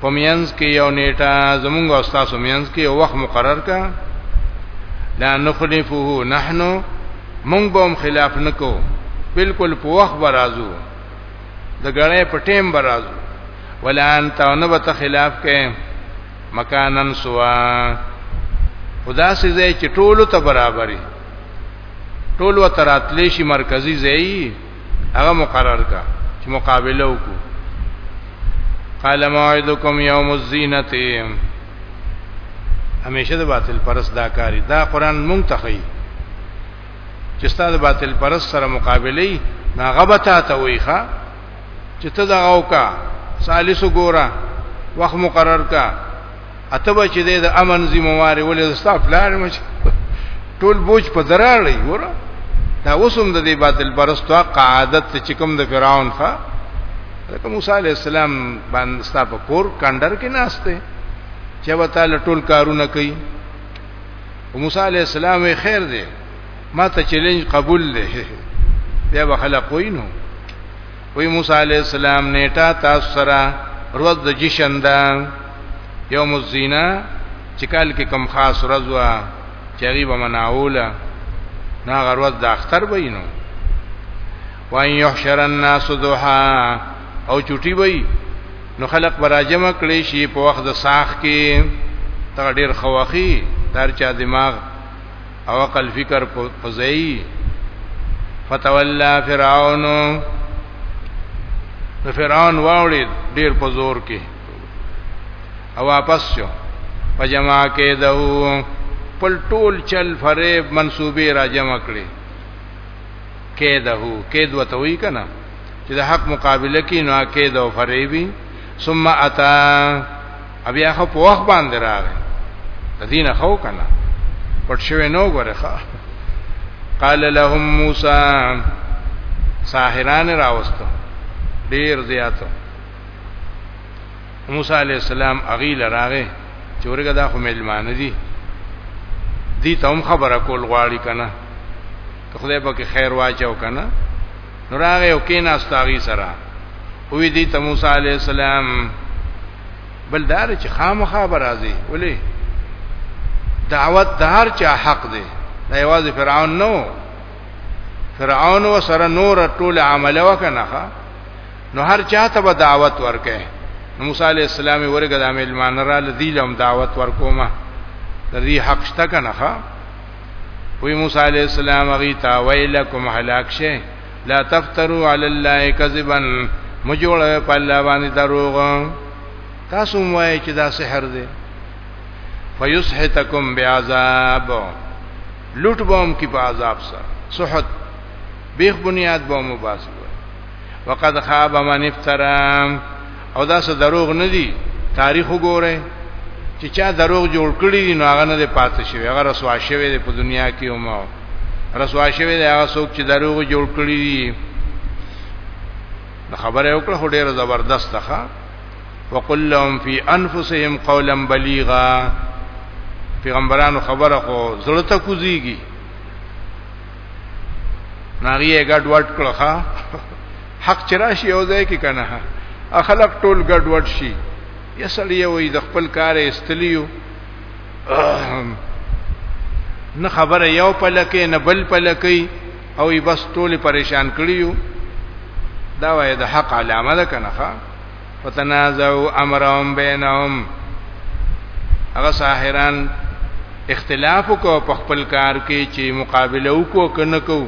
په مینس کې یو نیټه زمونږ او تاسو مینس کې یو وخت مقرر کا لا نخلفه نحن مونږ به هم خلاف نکو بالکل په وخت برازو د غړې په ټیم برازو ولا انت نو به خلاف کې مکانن سوا خدا سي زې چې ټولو ته برابرې ټول وتراتلی شي مرکزی زې هغه مقرر کا چې مقابله وکړو قال موعدکم یوم الزینه همیشه د باطل پرس دا کاری دا قران مونږ ته خي چې ستاسو باطل پرس سره مقابله نه غبطه ته ویخه چې ته دا اوکا سالس ګورا وخت مقرر کا اته به چې د امن ذمہواري ولې استاف لار مچ ټول بوج په دراړې وره دا وسوم د دې باطل پرستو قاعدت چې کوم د فرعون ښا لکه موسی علی السلام باندې ستا په کور کندر کې ناشته چې وتعالى ټول کارونه کوي او موسی علی السلام یې خیر دی ما ته چیلنج قبول دی بیا به خلق وینو وی موسی علیہ السلام نیټه تاسو سره روز د جشن ده یوم الزینا چې کال کې کم خاص روز وا چې هغه به مناوله نا غروز د اختر بینو وان یحشر الناس ضحا او چټي وای نو خلق براجم کړي شي په وخت د ساخ کې تر ډیر خواخي تر چا دماغ او عقل فکر په ځای فتولى فرعون د فرعون واوړي ډیر په زور کې او واپس شو په جما کې دهو پل ټول چل فریب منسوبې را جمع کړي کې دهو کې دوه توي کنه چې د حق مقابله کې نو کې دو فریبي ثم اتا بیا خو په وخت باندې راغی د دینه خو کنه پټ شوی نو غره ښا قال لهم موسی ساحران راوستو ډیر زیاتو موسی علی السلام اغیل راغه چورګه دا خو ملمان دي دي ته هم خبره کول غواړي کنه خدای په خیر واچو کنه نو راغه او کیناست هغه سره وې دي ته موسی علی السلام بل دار چې خامخا برازي ولې دعوت دار چې حق دی دا یوازې فرعون نو فرعون و سره نور ټول عمل وکنه نو هر چاته به دعوت ورکه نو موسی علی السلام ورګه د عمل مان را لذیلم دعوت ورکوما د دې حق شته کنه وی موسی علیہ السلام غیتا ویلکم هلاک شه لا تفتروا علی الله کذبا مجوړ په الله باندې دروغ تاسو موای چې دا سحر دی فیسحتکم بعذاب لوټ بوم کی په عذاب سره سحت بیخ بنیاد بوم وباسو وقد خاب من افترام او دا څه دروغ نه دي تاریخ وګوره چې چا دروغ جوړ کړی دي نو هغه نه دی پاتې شوی هغه رسوا شوی دی په دنیا کې او ما رسوا شوی دی هغه څوک چې دروغ جوړ کړی دي نو خبره وکړه خو ډیره زبردست ده وقل لهم فی انفسهم قولا بلیغا پیغمبرانو خبره خو زړه ته کوزیږي ناغي یې ګډ وډ کړه حق چراشي یو ځای کې کنه اخلاق ټول ګډ وډ شي یسړی وي د خپل کار استلیو نه خبره یو پلکې نه بل پلکې او ای بس ټول پریشان کړیو دا وای د حق علامه ده کنه ښا فتنازعوا امرهم بینهم هغه ساحران اختلاف کو په خپل کار کې چې مقابله وکړو کنه کو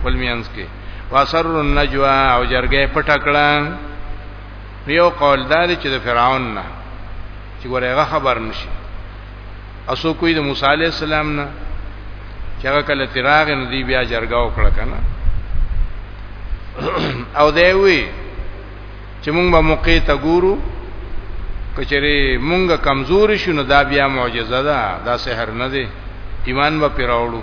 خپل میانس کې وسر النجوا او جرګه پټکړه یو قول دار چې د فرعون نه چې ګورېغه خبر نشي اسو کوی د موسی عليه السلام نه چې هغه کله تیراغ نه دی بیا جرګه وکړه کنه او دی وی چې مونږ به موقع ته ګورو کچره مونږ کمزور شو نو دا بیا معجزه ده دا سحر نه دی ایمان به پیراوړو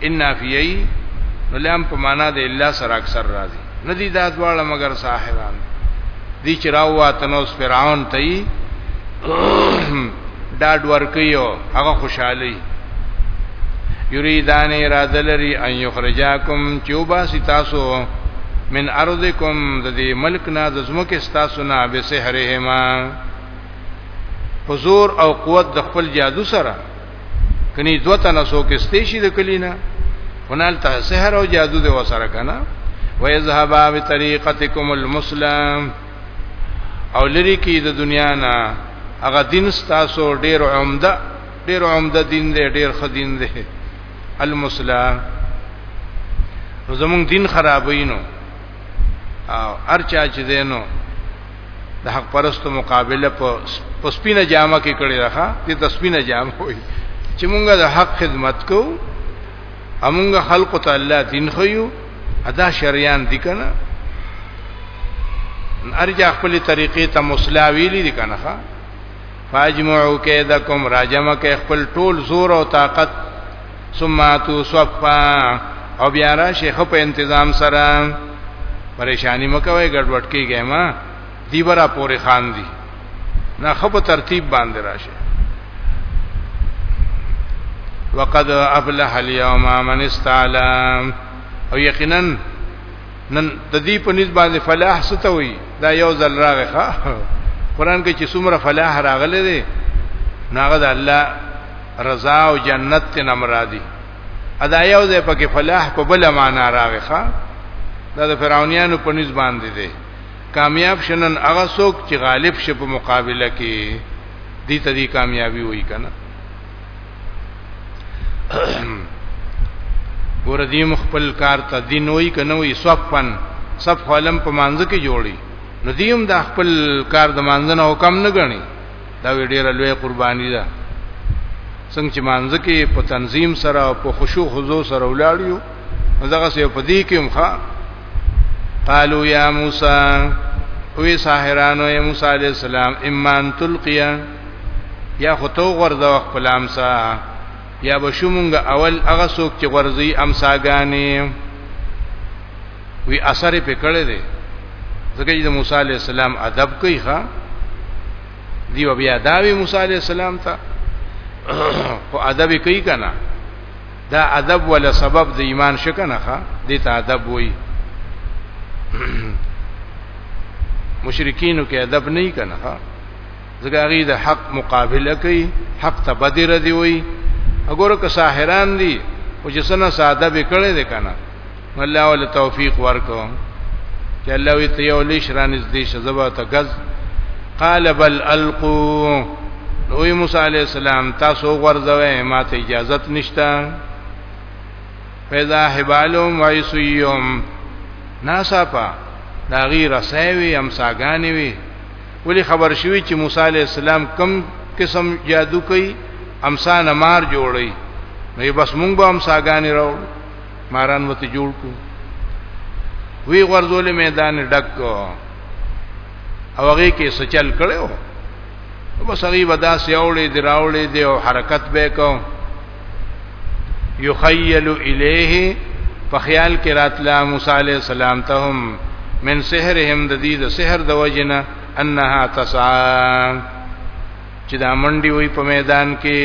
ان نافیی نو لام په معنا د الا سره اکثر راځي ندی دا دواړه مگر ساحران دی چې راواته نو فرعون ته یې ډاډ ورکیو هغه خوشحالي یریدان اراده لري ان یخرجاکم چوبا سی تاسو من ارضکم د دې ملک نه د زمکه تاسو نه به سحرهما حضور او قوت د خپل جادو سره کني دوه تنه سو کې ستېشي د کلینا هنال ته سحر او جادو دی وسره کنه ويذهبا بطريقتكم المسلم او لری کې د دنیا نه هغه دین تاسو ډیر عمده ډیر عمده دین دی ډیر خدین دی المسلم زمون دین خرابینو او ارچا چې دینو د حق پرستو مقابله په پسپینه جامه کې کړی راخه دې تسپینه جامه وي چې مونږه د حق خدمت کو امونږه خلق ته الله دین خو یو ادا شریان دي کنه ارجع خپل طریقې ته مصلا ویلي دي کنه ښا فاجمعوا کیدکم راجمه کې خپل ټول زور او طاقت ثم اتو صفا او بیا را شیخ په تنظیم سره پریشانی مکوي ګډوډ کیږي ما دی برا پوری خان دی نه خپ ترتیب باندې راشه وقد افلح اليوم من استعلم او یقینا نن د دې په نسبت باندې فلاح ستوي دا یو ځل راغی ښا قران کې چې څومره فلاح راغلي دي ناغه د الله رضا او جنت ته نمرادي ادا یو ځای پکې فلاح په بل معنا راغی ښا دا د فرعونانو په نسبت باندې دي کامیاب شنن هغه څوک چې غالب شي په مقابله کې دې ته دې کامیابی وایي کنه ګور دې مخبل کار ته دین وای کنه وای صفن صف خلم په مانځ کې جوړي نو دیم د خپل کار د مانځنه حکم نه غني دا وی ډیره لوی قرباني ده څنګه چې مانځ کې په تنظیم سره او په خشوع حضور سره ولاړیو دغه سه په دې کې مخه قالو یا موسی وی ساحرانو یا موسی علی السلام ایمان تلقیا یا خو تو غرزه خپل امسا یا بشومنګ اول هغه څوک چې غرزي امساګانی وی اثر په کړه دی ځکه چې موسی علی السلام ادب کوي ښا دی بیا داوی موسی علی السلام ته خو ادب کوي کنه دا ادب ولا سبب د ایمان شکنه ښا دې ته ادب وایي مشرکینو کې ادب نه کنا ځکه هغه د حق مقابله کوي حق ته بدر دی وي وګوره که ساحران دي او چې سنا ساده به کړي دي کنه الله ول توفیق ورکو چې الله وی ته یو لیش رانځ دې شذبا ته غز قال بل القوا نو موسی علی السلام تاسو غرزوي ما ته اجازه نشته فیضا حبالهم ویسیهم ناسا پا دا غیر سیوی امساگانی وی ولی خبر شوی چې موسی علی السلام کم قسم جادو کوي امسا نمار جوړي نو بس مونږ به امساګانی راو ماران وته جوړ کو وی غرزول میدان ډک او هغه کې سچل کړو بس هغه ودا سیاولې دراولې دی او حرکت به کو یخیل الیه په خیال کې راتلا موسی علی السلام ته هم من سحرهم د دې د سحر د وجنه انها تسعا چې دا منډي وي په میدان کې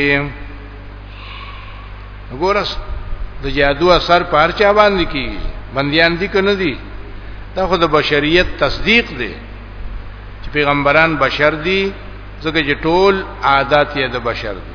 ګورس د جادو اثر په هرچا باندې کی بندیان دي کنه دي دا خو د بشریت تصدیق دی چې پیغمبران بشر دي ځکه چې ټول عادت یې د بشر دي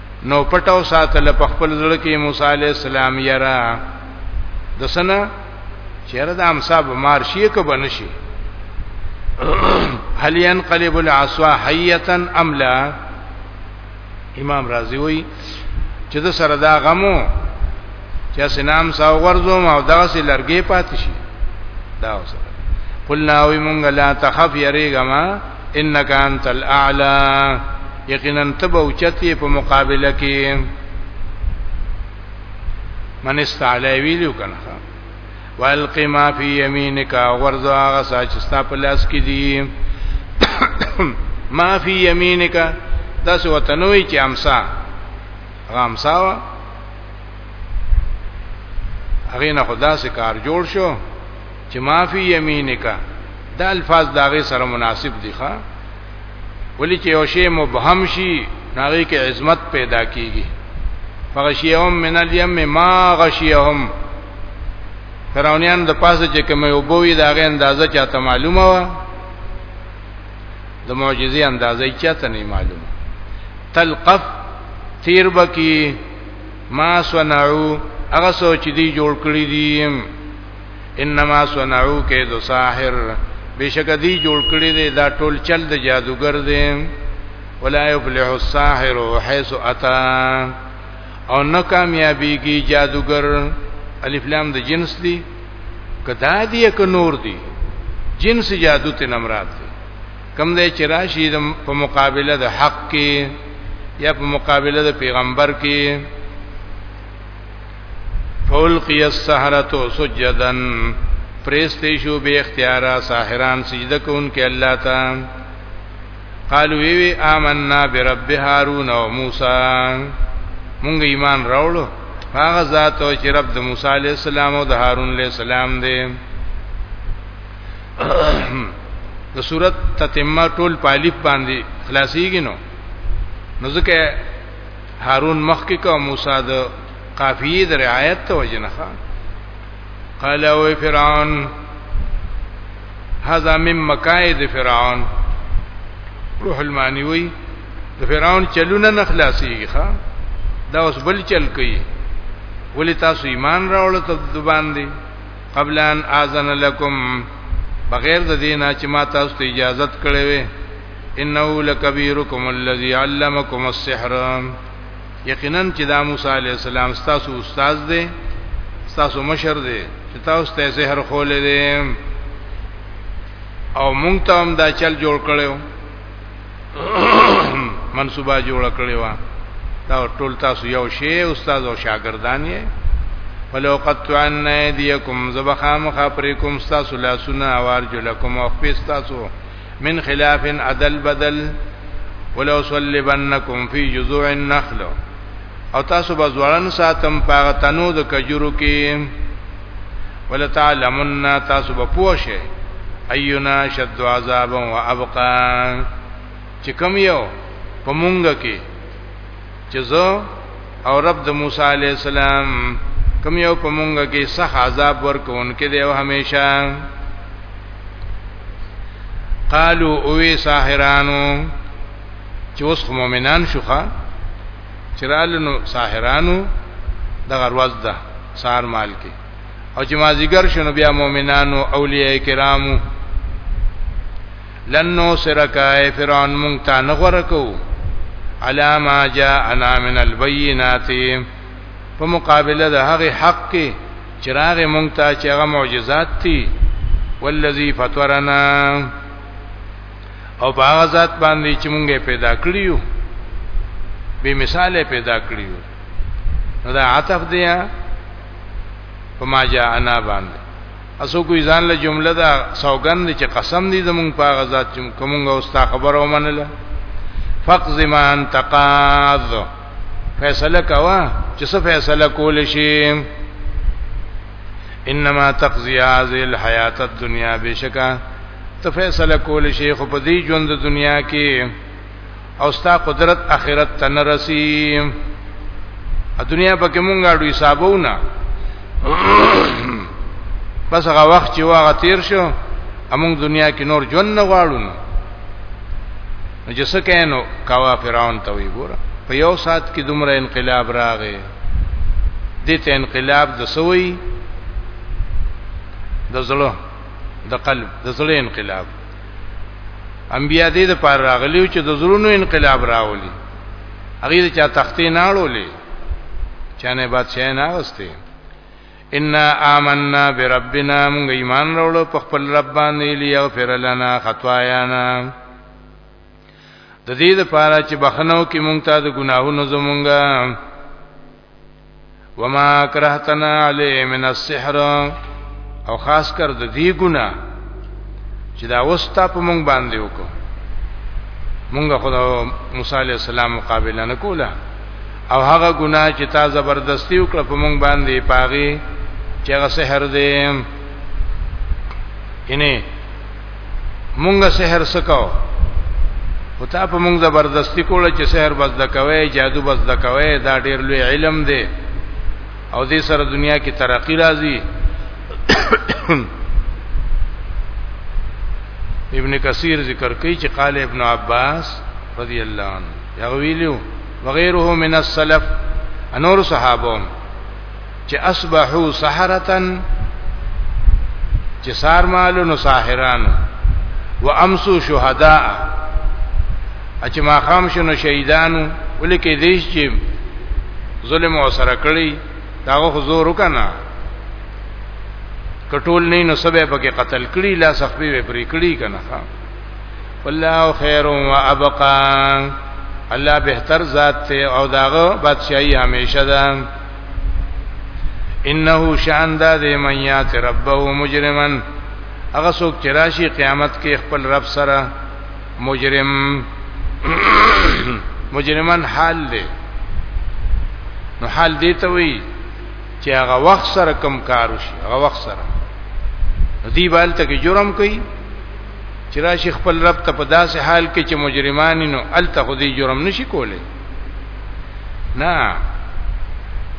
نو پټاو ساتل په خپل زړه کې موسی علی السلام یرا د سنه چیرې د امسا به مار شي که بنشي هل ينقلب العصا حيتا ام لا امام رازی وی چې د سره دا غمو چې سنام ساو غرزو ما او دغه سي لرګي پاتې شي دا اوسه قلنا وی مونږ لا تخف یریګما انک انت الاعلى یقینا تبو چتی په مقابله کې من استعلی ویلو کنه والق ما فی یمینک ورزو هغه ساچ ستا په لاس کې دی ما فی یمینک دا سو وتنوي چې امسا غامسا هغه نه خدا سے کار جوړ شو چې مافي یمینک دا الفاظ داغه سره مناسب دي ښا ولی چې یو شی مبهم شي ناغي کې عظمت پیدا کیږي فغشیهم من الیم ما غشیهم فرعونیان د پاسه چې کومه وبوي داغه اندازه چاته معلومه و د معجزې اندازې چاته نه معلومه تلقف تیر بکی ما صنعو هغه سوچ دی جوړ کړی دی انما صنعو کې د ساحر بشک دی جوړ کړی دی دا ټول چل د جادوګر دی ولا یفلح الساحر حيث اتى او نه کامیابی کی جادوګر الف لام د جنس دی کدا دی ک نور دی جنس جادو ته نمرات دی کم دې چراشی په مقابله د حق کې یا په مقابله د پیغمبر کې فولقی السحرتو سجدن پریستی شو بے اختیارا ساحران سجده کون کې الله تا قالو وی آمنا برب هارون او موسی مونږ ایمان راوړو هغه ذات او چې رب د موسی علی السلام او د هارون علی السلام دی د صورت تتمه ټول پالیف باندې خلاصيږي نو نو ځکه هارون مخکې کا موسی د قافیه د رعایت ته وجنه قال او فرعون هذا من مکائد فرعون روح المانی وی د فرعون چلونه نه خلاصيږي ښا دا اوس بل چل کوي ولی تاسو ایمان راوړل ته د باندې قبل ان اذن لكم بغیر د دینا چې ما تاسو ته اجازه کړې وي انه لکبیرکم الذی علمکم السحر یقینا چې دا موسی علی السلام تاسو استاد دی تاسو مشر دی چې تاسو ته سحر خولې دی او مونږ ته هم دا چل جوړ کړو منصوبه جوړ کړی و دا ټول تاسو یو شی استاد او شاګردان یې ولو قطعن ایدیکم زبخام خبرکم تاسو لاسونه اوار جلکم او خپل تاسو من خلاف عدل بدل ولو صلبنکم فی جذوع النخل او تاسو به ځوړن ساتم پاغه تنو د کجورو کې ولتعلمن تاسو به پوښه ايونا شد عذاب و ابقا چې کوم یو په مونږ کې چې زه او رب د موسی عليه السلام کوم یو په مونږ کې سخت عذاب ورکوونکې دی او هميشه قالو اوې ساحرانو چې اوس خو مؤمنان شوخه چرالنو ساحرانو د غرواز ده سار مال کې او چې مازیګر شنو بیا مؤمنانو اولیاء کرامو لنو سرکای فرعون مونږ ته نغور کو علاما جاء انا من البینات په مقابله د هغه حق کې چراغ مونږ ته چې هغه معجزات دي والذي فطرنا او په هغه ذات باندې چې مونږه پیدا کړیو به مثال پیدا کړیو نو دا عطف دی په ما جاء انا باندې اسو کوئی ځان له جمله دا سوګند چې قسم دی زمونږ په هغه ذات چې کومه او ستا خبره ومنله فقز ما انت قاض فیصله کوا چې څه فیصله کول شي انما تقضي هذه الحیات الدنیا بشکا ته فیصله کول شي خو په دې ژوند د دنیا کې او ستا قدرت اخرت ته نه رسی ا دنیا په کې مونږه ډو حسابونه بس هغه وخت چې واغ تیر شو امون دنیا کې نور ژوند نه غواړو نو چې څه کینو کاوا فراون ته وی ګوره په یو سات کې دومره انقلاب راغې دته انقلاب د سوی د زلو د قلب د زړه انقلاب انبیا دې د پار راغلیو چې د زړونو انقلاب راولي هغه د چا تختې نه اړولې چانه بادشاہ نه غسته ان آمنا بربنا موږ ایمان راوړو په خپل رب باندې لیغفر لنا خطايانا د دې لپاره چې بخنو کې مونږ ته د ګناهونو زمونږه وما کرهتنا علی من السحر او خاص کر د دې ګنا چې دا وستا په مونږ باندې وکړو مونږ خو د موسی علی السلام مقابله نه کوله او هغه ګنا چې تا زبردستی وکړه په مونږ باندې پاغي چې هغه سحر دی ینه مونږه سحر سکاو او تا په مونږ زبردستی کوله چې سحر بس د کوي جادو بس د کوي دا ډیر لوی علم دی او دې سره دنیا کې ترقی راځي ابن کثیر ذکر کوي چې قال ابن عباس رضی الله عنه یغویلو وغیره من السلف انور صحابون چې اصبحو سحرتن چې سار مالو نو ساحرانو و امسو شهداء اچ ما خام شنو شهیدانو ولیکې دیش چې ظلم او سره کړی داغه حضور وکنه کټول نه نو سبه پکې قتل کړی لا سخبي وې پرې کړی کنه والله خیر و ابقا الله بهتر ذات ته او داغه بادشاہي همیشه ده انه شان دا دې من یات ربه مجرمن هغه څوک چې راشي قیامت کې خپل رب سره مجرم مجرمن حال دی نو حال دی ته وی چې هغه وخت سره کم کار وشي هغه وخت سره دی بال ته کې جرم کوي چې راشي خپل رب ته په داسې حال کې چې مجرمانینو ال ته خو دې جرم نشي کولی نه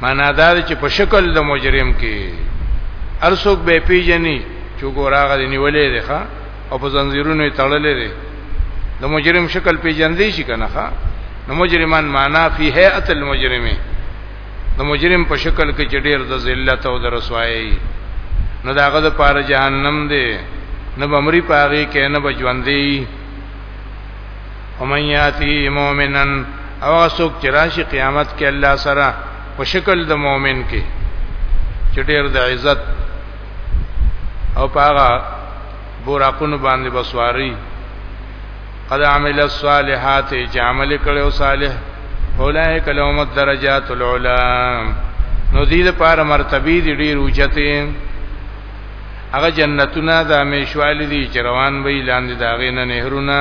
معنا دا چې په شکل د مجرم کې ارسوک به پیجنې چې ګوراغه دی نیولې دی ښا او په زنجیرونو یې تړلې دی د مجرم شکل پیجندې شي کنه ښا نو مجرمان معنا فی هیئت المجرمه د مجرم په شکل کې چې ډیر د ذلت او د رسوایی نو داغه د پاره جهنم دی نه بمری پاغي کې نه بجوندې ومن یاتی مؤمنا او اسوک چې راشي قیامت کې الله سره په شکل د مؤمن کې چې ډېر د عزت او پاغه بوراقونو باندې بسواري قد عمل الصالحات چې عمل کړو صالح اولئک لهم الدرجات العلام نو دې لپاره مرتبه دې ډېر اوچته هغه جنتونه د همیشوال دي چې روان وي لاندې دا غینه نهرونه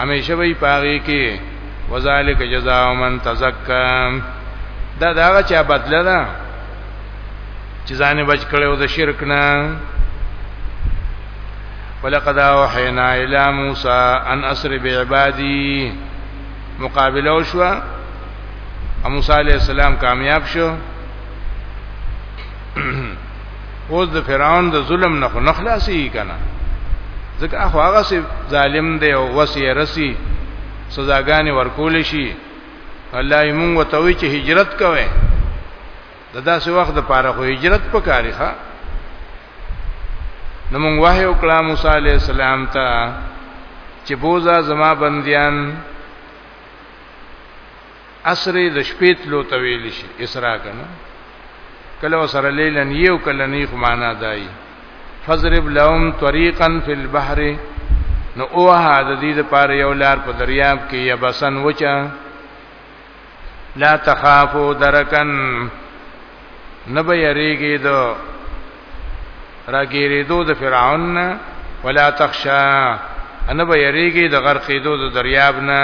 همیشه وي پاغي کې وذالک جزاء من تزکا دا دا چې بدل ده چې ځان بچ کړو د شرک نه ولقد اوحینا الی موسی ان اسر بعبادی مقابله وشو موسی علیہ السلام کامیاب شو اوس د فرعون د ظلم نه خو نخلاصي کنه ځکه اخو هغه سي ظالم دی او وسی رسی سزاګانې ورکول شي الله یې مونږ ته وی چې هجرت کوي د داسې وخت لپاره خو هجرت پکاري ښا نو مونږ وه یو کلام موسی عليه السلام ته چې بوزا زما بنديان اسره د شپې تلو ته ویل شي اسرا کنه کله وسره لیلن یو کله نه خو معنا دای فضرب لهم طریقا فی البحر نو اوه د دې لپاره یو لار په دریاب کې یا بسن وچا لا تخافو درکن نبی یریږي دو راګیریدو د فرعون ولا تخشا ان به یریږي د غرقیدو د دریاب نه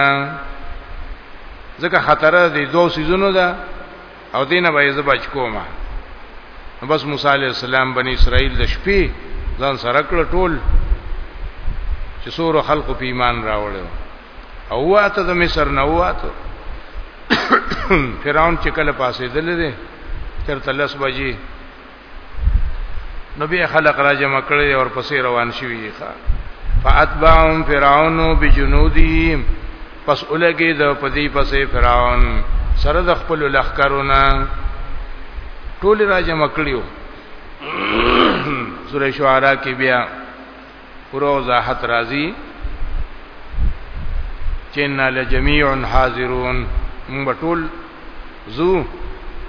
ځکه خطر دی دوه سيزونو ده او دینه به یې بچ کومه نو بس موسی علی السلام بنی اسرائیل د شپې ځان سره کړ ټول چې سور خلق په ایمان راوړل او واته د مصر نه واته فرعون چې کله پاسې دل دي تر تلس بجې نو بیا خلق را جمع کړي او پسې روان شوي دي ښا فاتبعهم فرعون بجنودهم پس اولګي د پدی پسې فرعون سره د خپل لخرونه ټول را جمع کړیو سورې شعرا کې بیا پروزه حت راځي چینا لجميع حاضرون موږ ټول زو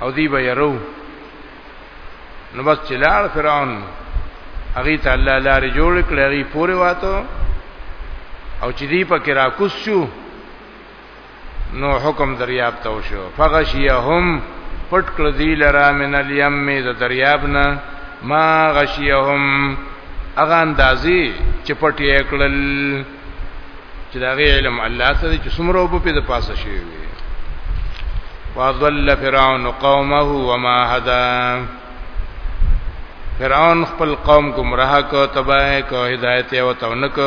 او دی به يرو نو بس چلاړ فرعون هغه ته الله لارې جوړ کړې هغه پورې واتو او چې دی په کې راکوس شو نو حکم دریاب ته وشو فغشیهم پټ کړ دی لرا من الیم د دریاب نه ما غشیهم اغه اندازي چې پټ یې کړل چې دا غي علم الله سره چې څومره وب په د پاسه شي وي واضل فرعون قومه وما هدا فرعون خپل قوم گمراه کو تباہ کو هدایت او تونک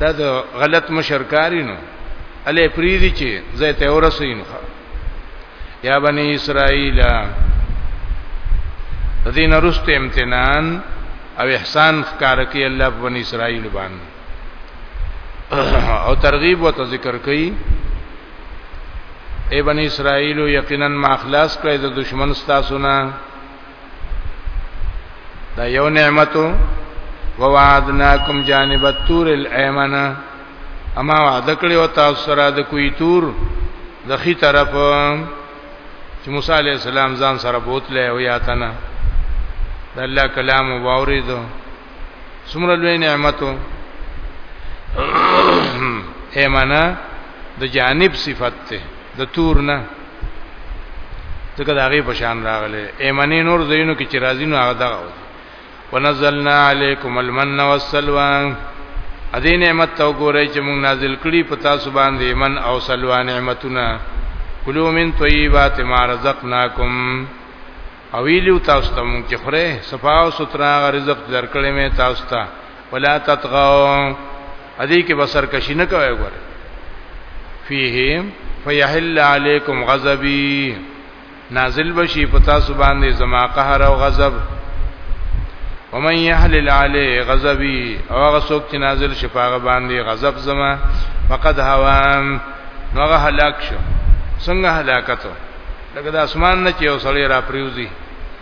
دا د غلط مشرکارینو الی پریدي چې زه ته ورسینم یا بنی اسرائیل دین رست امتنان او احسان ښکار کوي الله په بنی اسرائیل باندې او ترغیب او ذکر کوي ای بنی اسرائیل یقینا ما خلاص کړی د دشمن ستاسو نه دا یو نعمتو ووعدناکم جانب التور الایمنه اما وعده کړی او تاسو سره د کوی تور د خي طرف چې موسی عليه السلام ځان سره بوتله او یا تنه د الله کلام واورید څومره لوی نعمتو ایمانا د جانب صفت ته د تور نه ځکه دا غي پشان راغله ایمانه نور زینو کې چې راځي نو هغه دغه ونزلنا علیکم المن والسلوى ادي نعمت تو ګورئ چې موږ نازل کړي په تاسو باندې من او سلوا نعمتونه کلو من طیبات ما رزقناکم او ویلو تاسو ته موږ چې خره صفا او سترا رزق درکړې مې تاسو ته ولا تطغوا ادي کې بسر کشي نه کوي ګوره فيه فيحل عليكم غضبي نازل بشي په تاسو باندې زما قهر او غضب ومن يحلل عليه غضبي او هغه څوک چې نازل شي پاغه باندې غضب زما فقد هوام هغه هلاک شو څنګه هلاکته لکه د اسمان نه چې یو سړی را پریوزي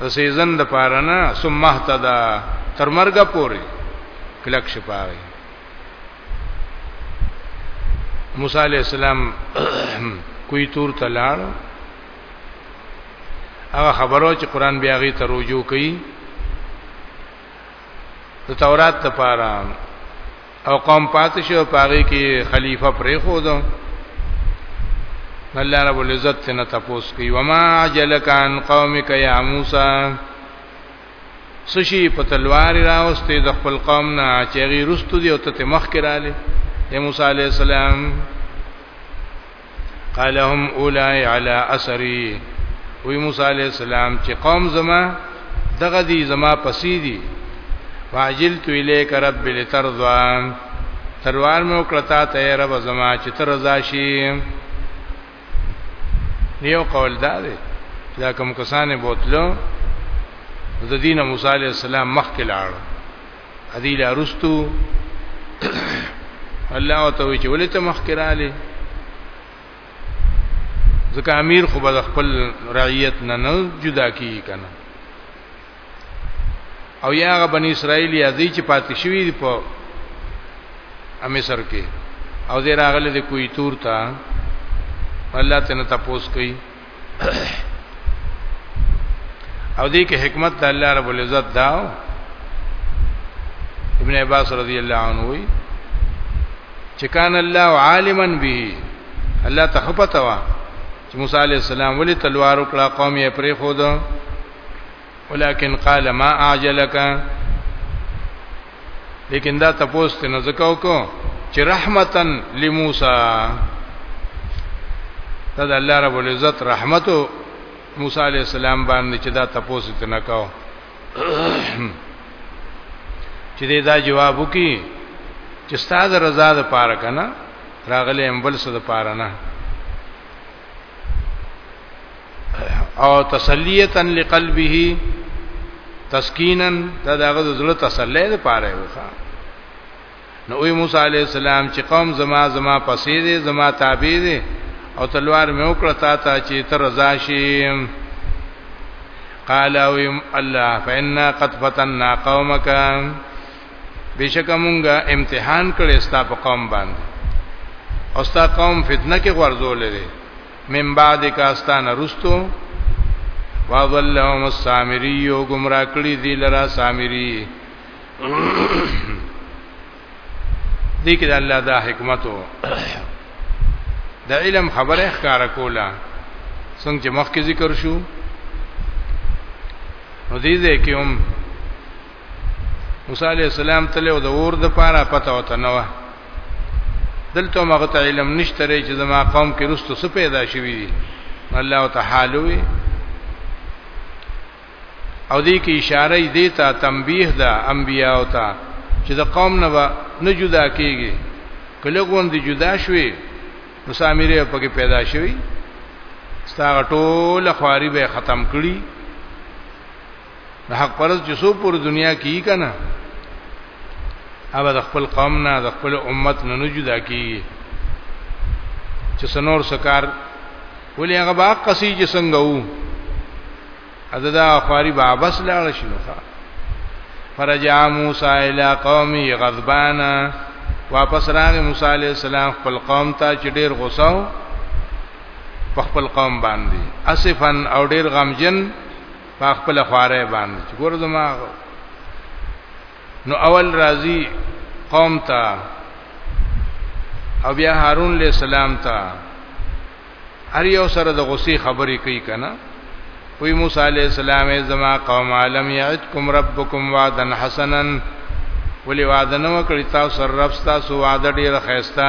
د سیزن د پاره نه ثم اهتدا تر مرګ پوري کلک شپاري موسی علی السلام کوی تور تلاړ هغه خبرو چې قران بیا غي تروجو کوي د تورات لپاره او قوم پاتې شو پاره کې خلیفہ پرې خو دو الله رب العزت څنګه تاسو کوي وما عجلک عن قومک یا موسی سشي په تلوار راوستي د خپل قوم نه چې غي رستو دی او ته مخ کړه اے موسی علی السلام قال هم اولای علی اثری وی موسی علی السلام چې قوم زما دغه دی زما پسې دی واجلت الیک رب لترضا تلوار مې وکړه تا ته رب زما چې تر رضا شي یو قول دا دی دا کوم کسانې بوتلو د دینه موسی علی السلام مخکې لاړو ادي لا رستو الله او ته چې ولې ته مخکراله ځکه امیر خو به خپل رعیت نه نه جدا کی کنه او یا هغه بنی اسرائیل یا دی چې پاتې شوی دی په امسر کې او زه راغله د کوی تور ته الله تعالی تاسو کوي او دې کې حکمت د الله رب العزت دا ابن عباس رضی الله عنه وی چې کان الله عالما به الله ته پته وا چې موسی علی السلام ولې تلوار وکړه قوم یې پرې خو ده ولكن قال ما اعجلك لیکن دا تپوست نه زکاو کو چې رحمتن لموسی دا د الله رب العزت رحمتو موسی علی السلام باندې چې دا تپوس ته نه کاو چې دا جواب وکي چې استاد رضا د پاره کنه راغلې امبل سره د پاره نه او تسلیتا لقلبه تسکینا دا دغه زړه تسلی ده پاره وخا نو وی موسی علی السلام چې قوم زما زما پسې دي زما تابع دي او تلوار مې وکړه تا ته چې تر رضا شي قال ویم الله فإنا قد فتنا قومك بشک مونږه امتحان کړي ستا په قوم باندې او ستا قوم فتنه کې غرزول لري من بعد کاستانه رستو واضلهم السامری او گمراه کړي دي لرا سامری دې کې د الله دا حکمت او د علم خبره ښکار کوله څنګه چې مخکې ذکر شو نو دې دې کې هم موسی علی السلام تل او د اور د پاره پته وته نه و دلته مغه ته علم نشته ری چې زما قوم کې رستو څه پیدا شوی دی الله تعالی وی او دې کې اشاره دی ته تنبیه ده انبیا او ته چې د قوم نه نه جدا کیږي کله غوند جدا شوي نو سامری په کې پیدا شوی ستا ټول خواري به ختم کړي د حق پرز چې سو پر دنیا کې کنا اوبه د خپل قوم نه د خپل امت نه نه جدا کیږي چې سنور سکار ولې هغه با قصي چې څنګه وو ادا دا خواري با بس لاړ شي نو فرجع موسی الی قومه غضبانا واپس راغ موسی علی السلام خپل قوم ته چې ډیر غوسه په خپل قوم باندې اسفن او ډیر غمجن په خپل خواره باندې چې ګور زما نو اول راضی قوم ته او بیا هارون علیہ السلام ته هر یو سره د غصې خبرې کوي کنه وی موسی علیہ السلام زما قوم عالم یعدکم ربکم وعدا حسنا ولی وعده نو کړی تاسو رب تاسو وعده ډیر خیسته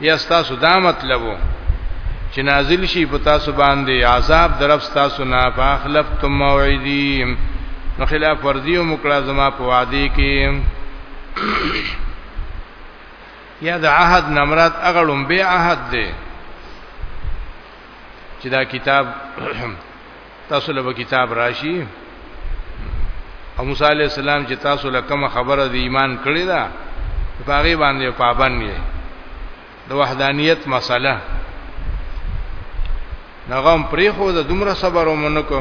یا تاسو دا مطلب وو چې نازل شي په تاسو باندې عذاب درف تاسو نه فاخلف تم موعدی نو خلاف ورزی او مکړه زما په وادي کې یا د عهد نمرات اغلم به عهد دی چې دا کتاب تاسو له کتاب راشي او موسی علی السلام چې تاسو له کوم خبره د ایمان کړی دا باغی باندې پابند یې د وحدانیت مسله نغم پری خو د دومره صبر ومنکو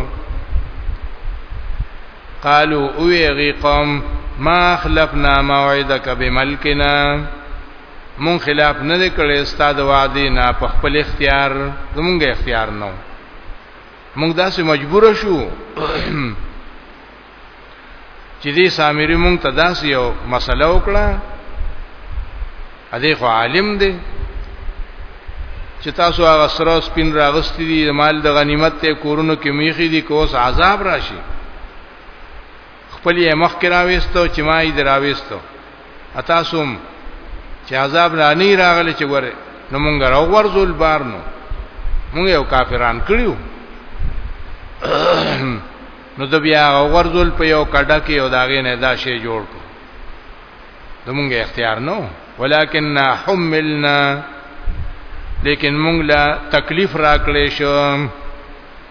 قالو او یغی قوم ما خلفنا موعدک بملکنا مون خلاف نه کړي استاد وعده نه په خپل اختیار زمونږ اختیار نه موږ داسې مجبور شو چې دې سامری موږ ته داسې یو مسله وکړه ا دې خو عالم دی چې تاسو هغه سره سپین راغستی دي مال د غنیمت ته کورونو کې میخي دي کوس عذاب راشي خپل یې مخکې راويستو چې ما یې دراويستو اتا سوم چې عذاب را نه راغلی چې ګوره نو مونږ راوورزول بار نو مونږ یو کافران کړیو نو د بیا ورزول په یو کډه کې او داغې نه دا شی جوړ کو د مونږ اختیار نو ولکن حملنا لیکن مونږ لا تکلیف راکړې شو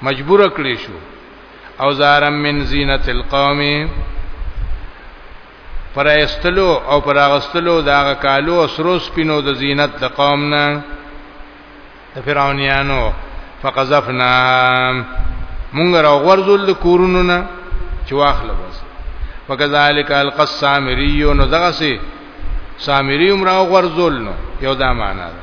مجبور کړې شو او زارم من زینت القوم پر استلو او پر اغستلو دا کالو او سرو سپینو د زینت د قوم نه د فرعونانو فقذفنا مونږ را غورځول د کورونو نه چې واخله بس وکذالک القسامری نو دغه سي سامری عمره غورځول نو یو دا معنا ده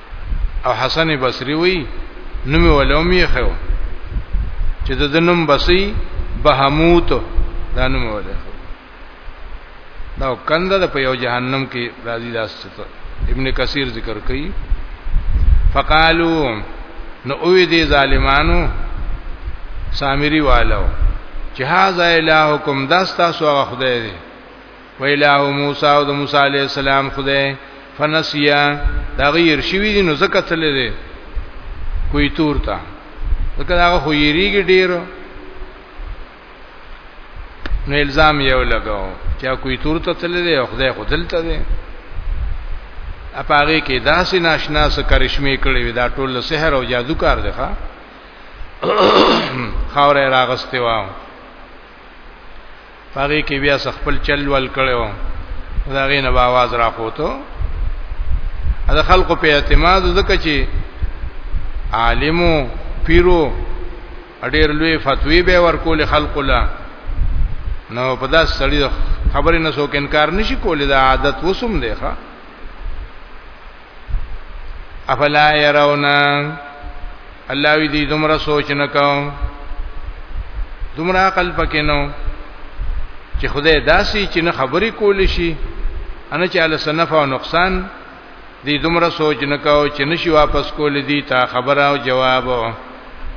او حسن بصری وی نوم ولومی خو چې د نوم بسی بهموت دا نوم ولې خو دا کنده د په یو جهنم کې راځي داس ابن کثیر ذکر کوي فقالو نو اوی دی ظالمانو سامری والو چې هاذا الہکم داستا سو خدای دی ویلاه موسی او د موسی علی السلام خدای فنسیا دا غیر شوی دی نو زکه تل دی کوی تور تا زکه دا خو یریږي ډیر نو الزام یو لګاو چې کوی تور ته تل دی خدای خو دلته دی اپاغه کې داسې ناشنا سره کرشمه کړې وي دا ټول سحر او جادو کار دی ښا خاورې راغستې واو هغه کې بیا خپل چل ول کړو دا غي نه आवाज را پوتو دا خلکو په اعتماد زکه چې عالمو پیرو اډیر لوی فتوی به ورکول خلق لا نو په داس سړی خبرې نه سو کې انکار نشي کولای دا عادت وسوم دی ښا افلا يرون الله وی دي دومره سوچ نه کوم دومره عقل پکې نو چې خدای داسي چې نه خبرې کول شي ان چې ال سنف او نقصان دي دومره سوچ نه کاو چې نشي واپس کول دي تا خبره او جواب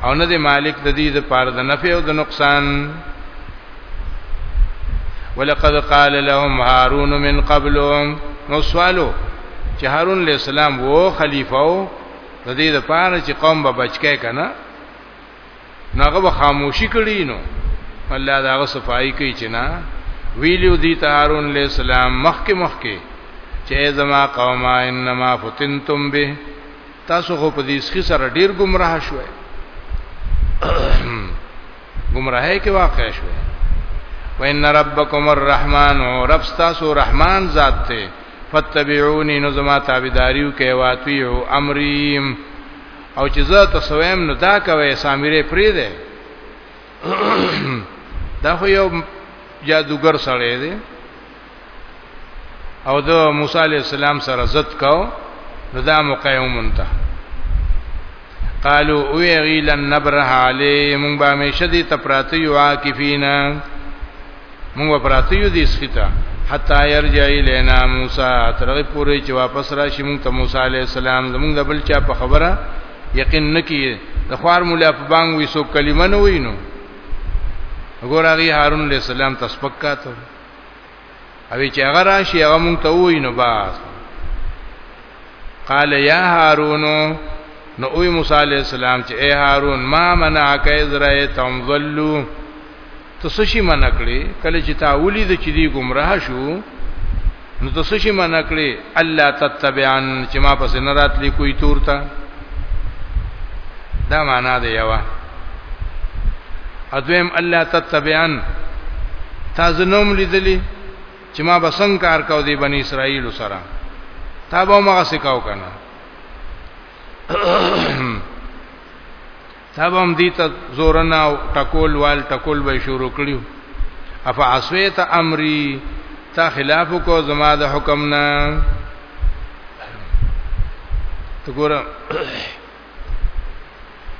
او نه دی مالک د دې د پاره د نفع او د نقصان ولقد قال لهم هارون من قبل نو سوالو چې هارون علیہ السلام وو خلیفہ وو د دې د پاره چې قوم به بچکه کنه ناغه به خاموشي کړی نو الله داغه صفائی کوي چې نه ویلو دی ته هارون علیہ السلام مخک مخک چې زما قومه انما فتنتم به تاسو خو په دې سخي سره ډیر گمراه شوئ گمراهی کې واقع شوئ وان ربکم الرحمن رب تاسو رحمان ذات ته فتبعوني نظما تابعداریو کې واتیو امریم او چې زه تاسو ویم نو دا کوي سامره پری ده دا خو یو جادوګر سره دی او د موسی علی السلام سره زت کاو نو دا موقع ومنته قالو او یغیل نبره علی مونږ به همیشه دې تپراتی یو عاکفینا مونږ پراتی یو دې سخیتا حتا یرجع الینا موسی ترغه پوری چې واپس راشي مونږ ته موسی علی السلام زمونږ د بل چا په خبره یقین نکي د خوار مولا په بانګ وې سو کلمه نه وینو وګورغي هارون علی السلام تسبقاتو او چې هغه راشي هغه مونږ ته وای نو باس قال یا هارون نو اوی موسی علیہ السلام چې اے هارون ما منعک ازرای تنظلو تاسو شي منکړي کله چې تا ولید چې دی گمراه شو نو تاسو شي منکړي الله تتبعن چې ما پس نه راتلی کوئی تورته دا معنا دی یوا اذم الله تتبعن تاسو نوم لیدلی چې ما بسنګ کار کو دی بنی اسرائیل سره تا به ما سکاو کنه تا به هم دي ته زورنا او ټکول وال ټکول به شروع کړیو اف عصیت امری تا خلاف کو زما د حکم نه تو ګور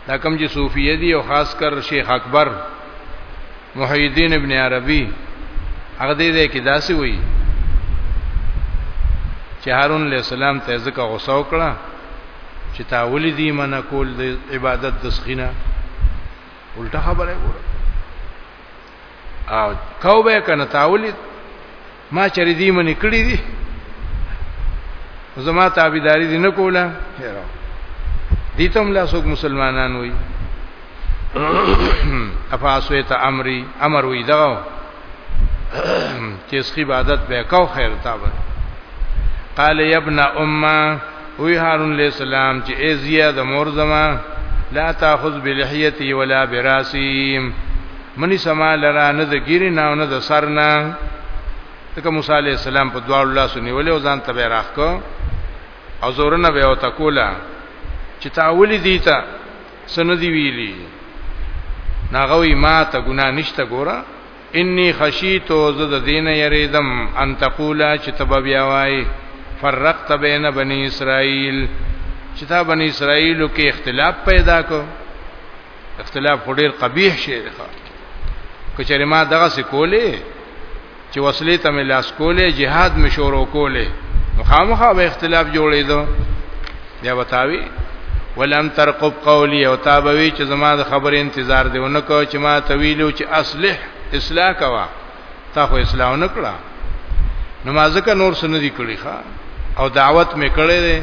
دا کوم چې صوفیه دي او خاص کر شیخ اکبر محی الدین ابن عربی هغه دې دې کې داسې وایي چې هارون علیہ السلام ته ځکه غوسه وکړه چې تا ولې دې منه کول د عبادت د سخینه الټه خبره وره او کو به کنه تاولی ما چری دی منی کړی دی زما تابعداري دي نه کوله هیرو دي ته هم لا څوک مسلمانان وي افاسویت امری امر وی دغه چې سخی عبادت به کو خیر تا به قال یا ابن امه وی هارون علیہ السلام چې ای زیاد مور زما لا تاخذ بلحیتی ولا براسی منی سما لرا نه د ګیری نه نه د سر نه تکه موسی علی السلام په دواړو لاسو نیولې او ځان تبه راخ کو او زورنه به او تکولا چې تاولی دی تا سن دی ویلی ناغوی ما ته ګنا نشته ګوره انی خشیتو زد دین یریدم ان تقولا چې تب بیا وای فرقت بین بنی اسرائیل چې تا بنی اسرائیل کې اختلاف پیدا کو اختلاف خو ډیر قبیح شی دی کچره ما دغه سکولې چې وسلې ته مې لاس کولې jihad مې شروع کولې مخامخه به اختلاف جوړېدو بیا وتاوی ولم ترقب قولی او تابوی چې زما د خبرې انتظار دی ونکو چې ما طویلو چې اصلح اصلاح کوا تا خو اصلاح ونکړه نو ما ځکه نور سن دي کړی ښا او دعوت مې کړې ده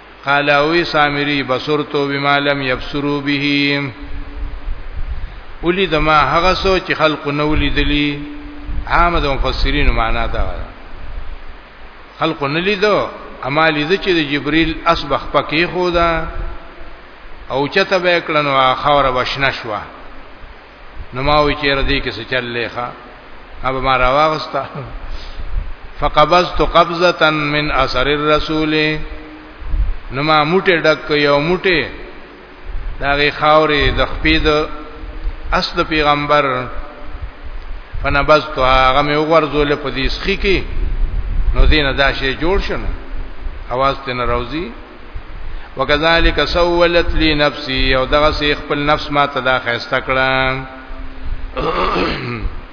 قال اوی سامری بصرتو بما لم يبصروا به اولی دما هغه سو چې خلق نو لیدلی عام د مفسرین معنا دا خلق نه لیدو اما لید چې د جبرئیل اسبخ پکې خو دا او چته به کړنو خاور بشنه شوه نو ما وی چیر دی کې څه چل لیخه اب ما راوغستا فقبضت قبضه من اثر الرسول نو ما موټه ډک یو موټه داغه خاورې د خپې د اصل پیغمبر فنبذت هغه مې وغورځول په دې سخی کې نو دینه دا شی جوړ شنه اواز تن روزي وکذالک سولت لی نفسی او دغه سی خپل نفس ما ته دا خسته کړه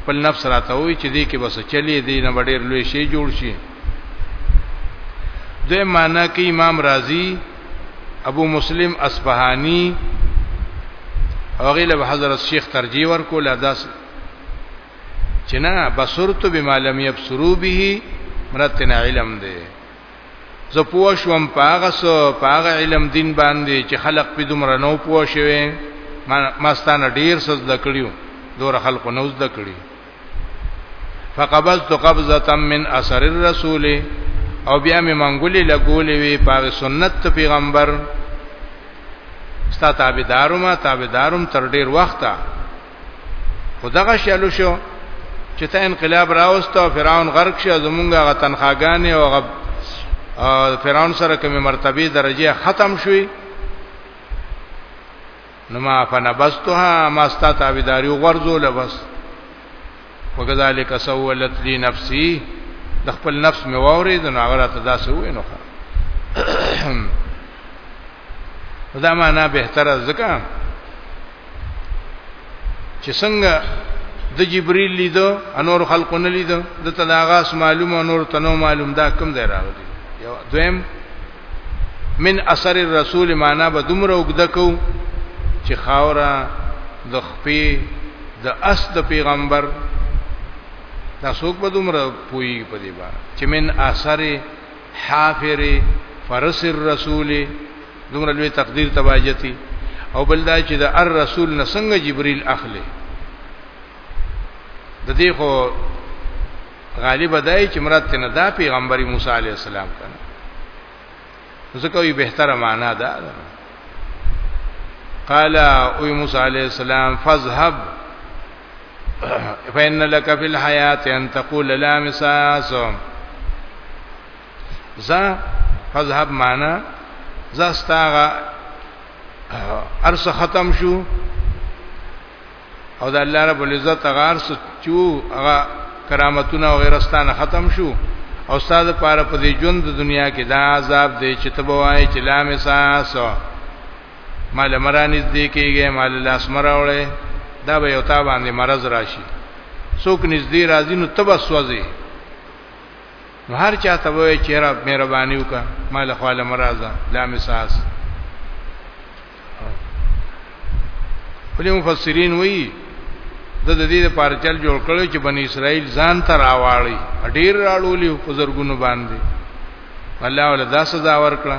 خپل نفس راته وی چې دې کې بس چلی دی نه ډېر لوی شی جوړ شي د معنا کې امام رازی ابو مسلم اصفهانی او غیله حضرت شیخ ترجیح ورکول ادا چې نه بصرت بما لم يبصروا به مرتنا علم دی زه پوه شوم پاغه سو پاغه علم دین باندې چې خلق په دومره نو پوه شوي ما ستانه ډیر سز لکړیو دور خلق نو زده کړی فقبضت قبضه من اثر الرسول او بیا می منګولې لګولې وی پاغه سنت پیغمبر ستا تابعدارم تابعدارم تر ډیر وخته خدغه شالو شو چې ته انقلاب راوست او فرعون غرق شو زمونږه غ تنخواګانې او غ فرعون سره کومه مرتبه درجه ختم شوي نو ما فنبستها ما استاتابداري غرزول بس وکذالک سولت لی نفسی د خپل نفس می ووري د ناغره ته داسې وې نو دا معنا به تر ځکه چې څنګه د جبريل لیدو انور خلقو نه لیدو د تلاغاس معلومه نور تنو معلوم دا کم دی راغلی یو دویم من اثر الرسول معنا به دومره وګدکو چې خاورا د خپې د اس د پیغمبر دا څوک به دومره پوي په دې با چې من اثر حافر فرس الرسول دومره لوی تقدیر تباجتی او بل دا چې د الرسول نه څنګه جبريل اخلي د دې خو غالب دای چې مراد تنه دا پیغمبري موسی عليه السلام کنه ځکه وي بهتره معنا ده قال او موسی عليه السلام فذهب فإن لك في الحياة أن تقول لا مساس زا فذهب معنا زا استاغا ارس ختم شو او د الله رب العزت غار سچو هغه کرامتونه او غیرستانه ختم شو او استاد پاره په دې ژوند د دنیا کې دا عذاب دی چې تبوای چې لا مساس مال مرانیز دی کېږي مال لاس مراوړې دا به یو تا باندې مرز راشي څوک نږدې راځي نو تبسوځي نو هر چا ته وای چې رب مهرباني وکړه ما له خاله مرزه لا مساس ولې مفسرین وایي د دې لپاره چل جوړ کړو چې بنی اسرائیل ځان ته راواړي ډیر راړولې په زرګونو باندې الله ولدا سزا ورکړه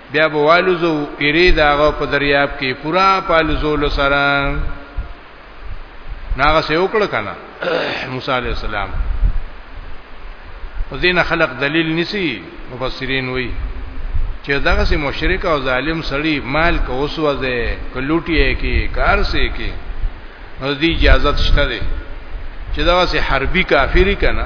بیا به والوزو ایری داغه په دریاب کې پورا پالوزول سره ناغه سه وکړه کنه موسی علی السلام وزین خلق دلیل نسی مفسرین وی چې دغه سه مشرک او ظالم سړی مال کو وسوځه کلوټی کې کار سه کې نو دی اجازه شته دی چې دغه سه حربي کافری کنه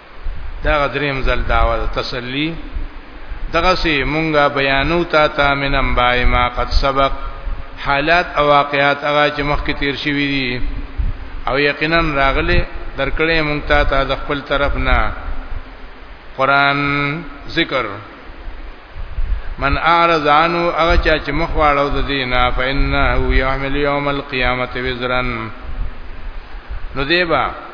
دا غدریم زل داوا د تسلی دغه سي مونږه بیانو تا تا من انباء ما قد سبق حالات او واقعات هغه چې مخکې تیر شوی دي او یقینا راغله درکړې مونږ تا تا د خپل طرف نه قران ذکر من اعرض عنه هغه چا چې مخ واړو د دینه فإنه يحمل يوم القيامه وزرا نو دیبا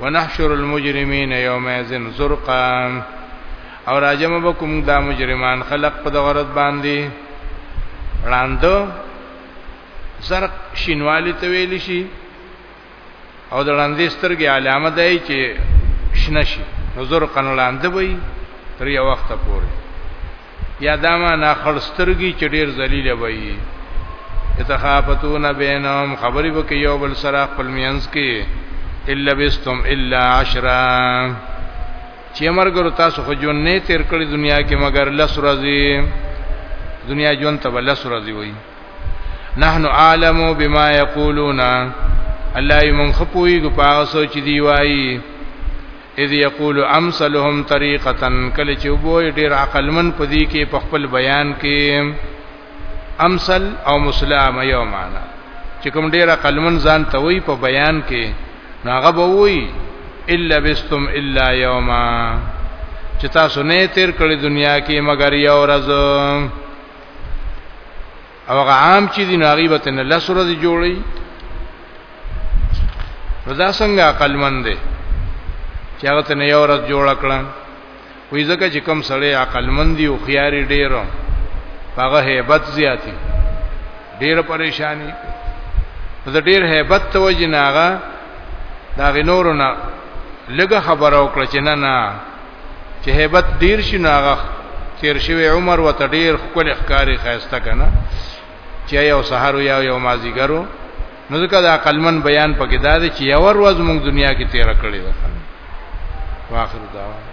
ونحشر المجرمین یومئذ زرقا او راجم بكم دا مجرمان خلق په دغرت باندې وړاندو زرق شینوالی ته ویل شي او د وړاندې سترګې علامه دی چې شنه شي نظر قنولاند وي تر یو وخت پورې یا دا معنا خړسترګي چې ډیر ذلیل وي یتخافتون بینهم خبرې وکي یو بل سره خپل مینس کې الا بستم الا عشرا چې مرګر تاسو خو جون نه تیر کړی دنیا کې مگر لس ورځې دنیا جون ته بل لس ورځې وي نحنو عالمو بما یقولون الله یې مونږ خپوي ګپاو سوچ دی وایي اذ یقول امثلهم طریقه کله چې وبوي ډیر عقلمن پدی کې په خپل بیان کې امثل او مسلم یو معنا چې کوم ډیر عقلمن ځان ته وی په بیان کې ناغه به وی الا بستم الا یوما چې تاسو نه تیر کړی دنیا کې مگر یو ورځ او هغه عام چې دین هغه به تنه لس ورځې جوړي دا څنګه عقل مند دی چې هغه تنه یو ورځ جوړ کړم وې ځکه چې کم سړی عقل مند دی او خياري ډیرو هغه hebat زیاتی ډیر پریشانی زه ډیر hebat ته وجناغه دا غنورو نه لګه خبره وکړه چې نه نه چې hebat ډیر شي ناغه تیر شوی عمر و ته ډیر خپل ښکاری خیسته کنه چې یو سحر یا یو مازیګرو نو ځکه دا قلمن بیان پکې دا دی چې یو ورځ موږ دنیا کې تیر کړی ده واخر دعوانا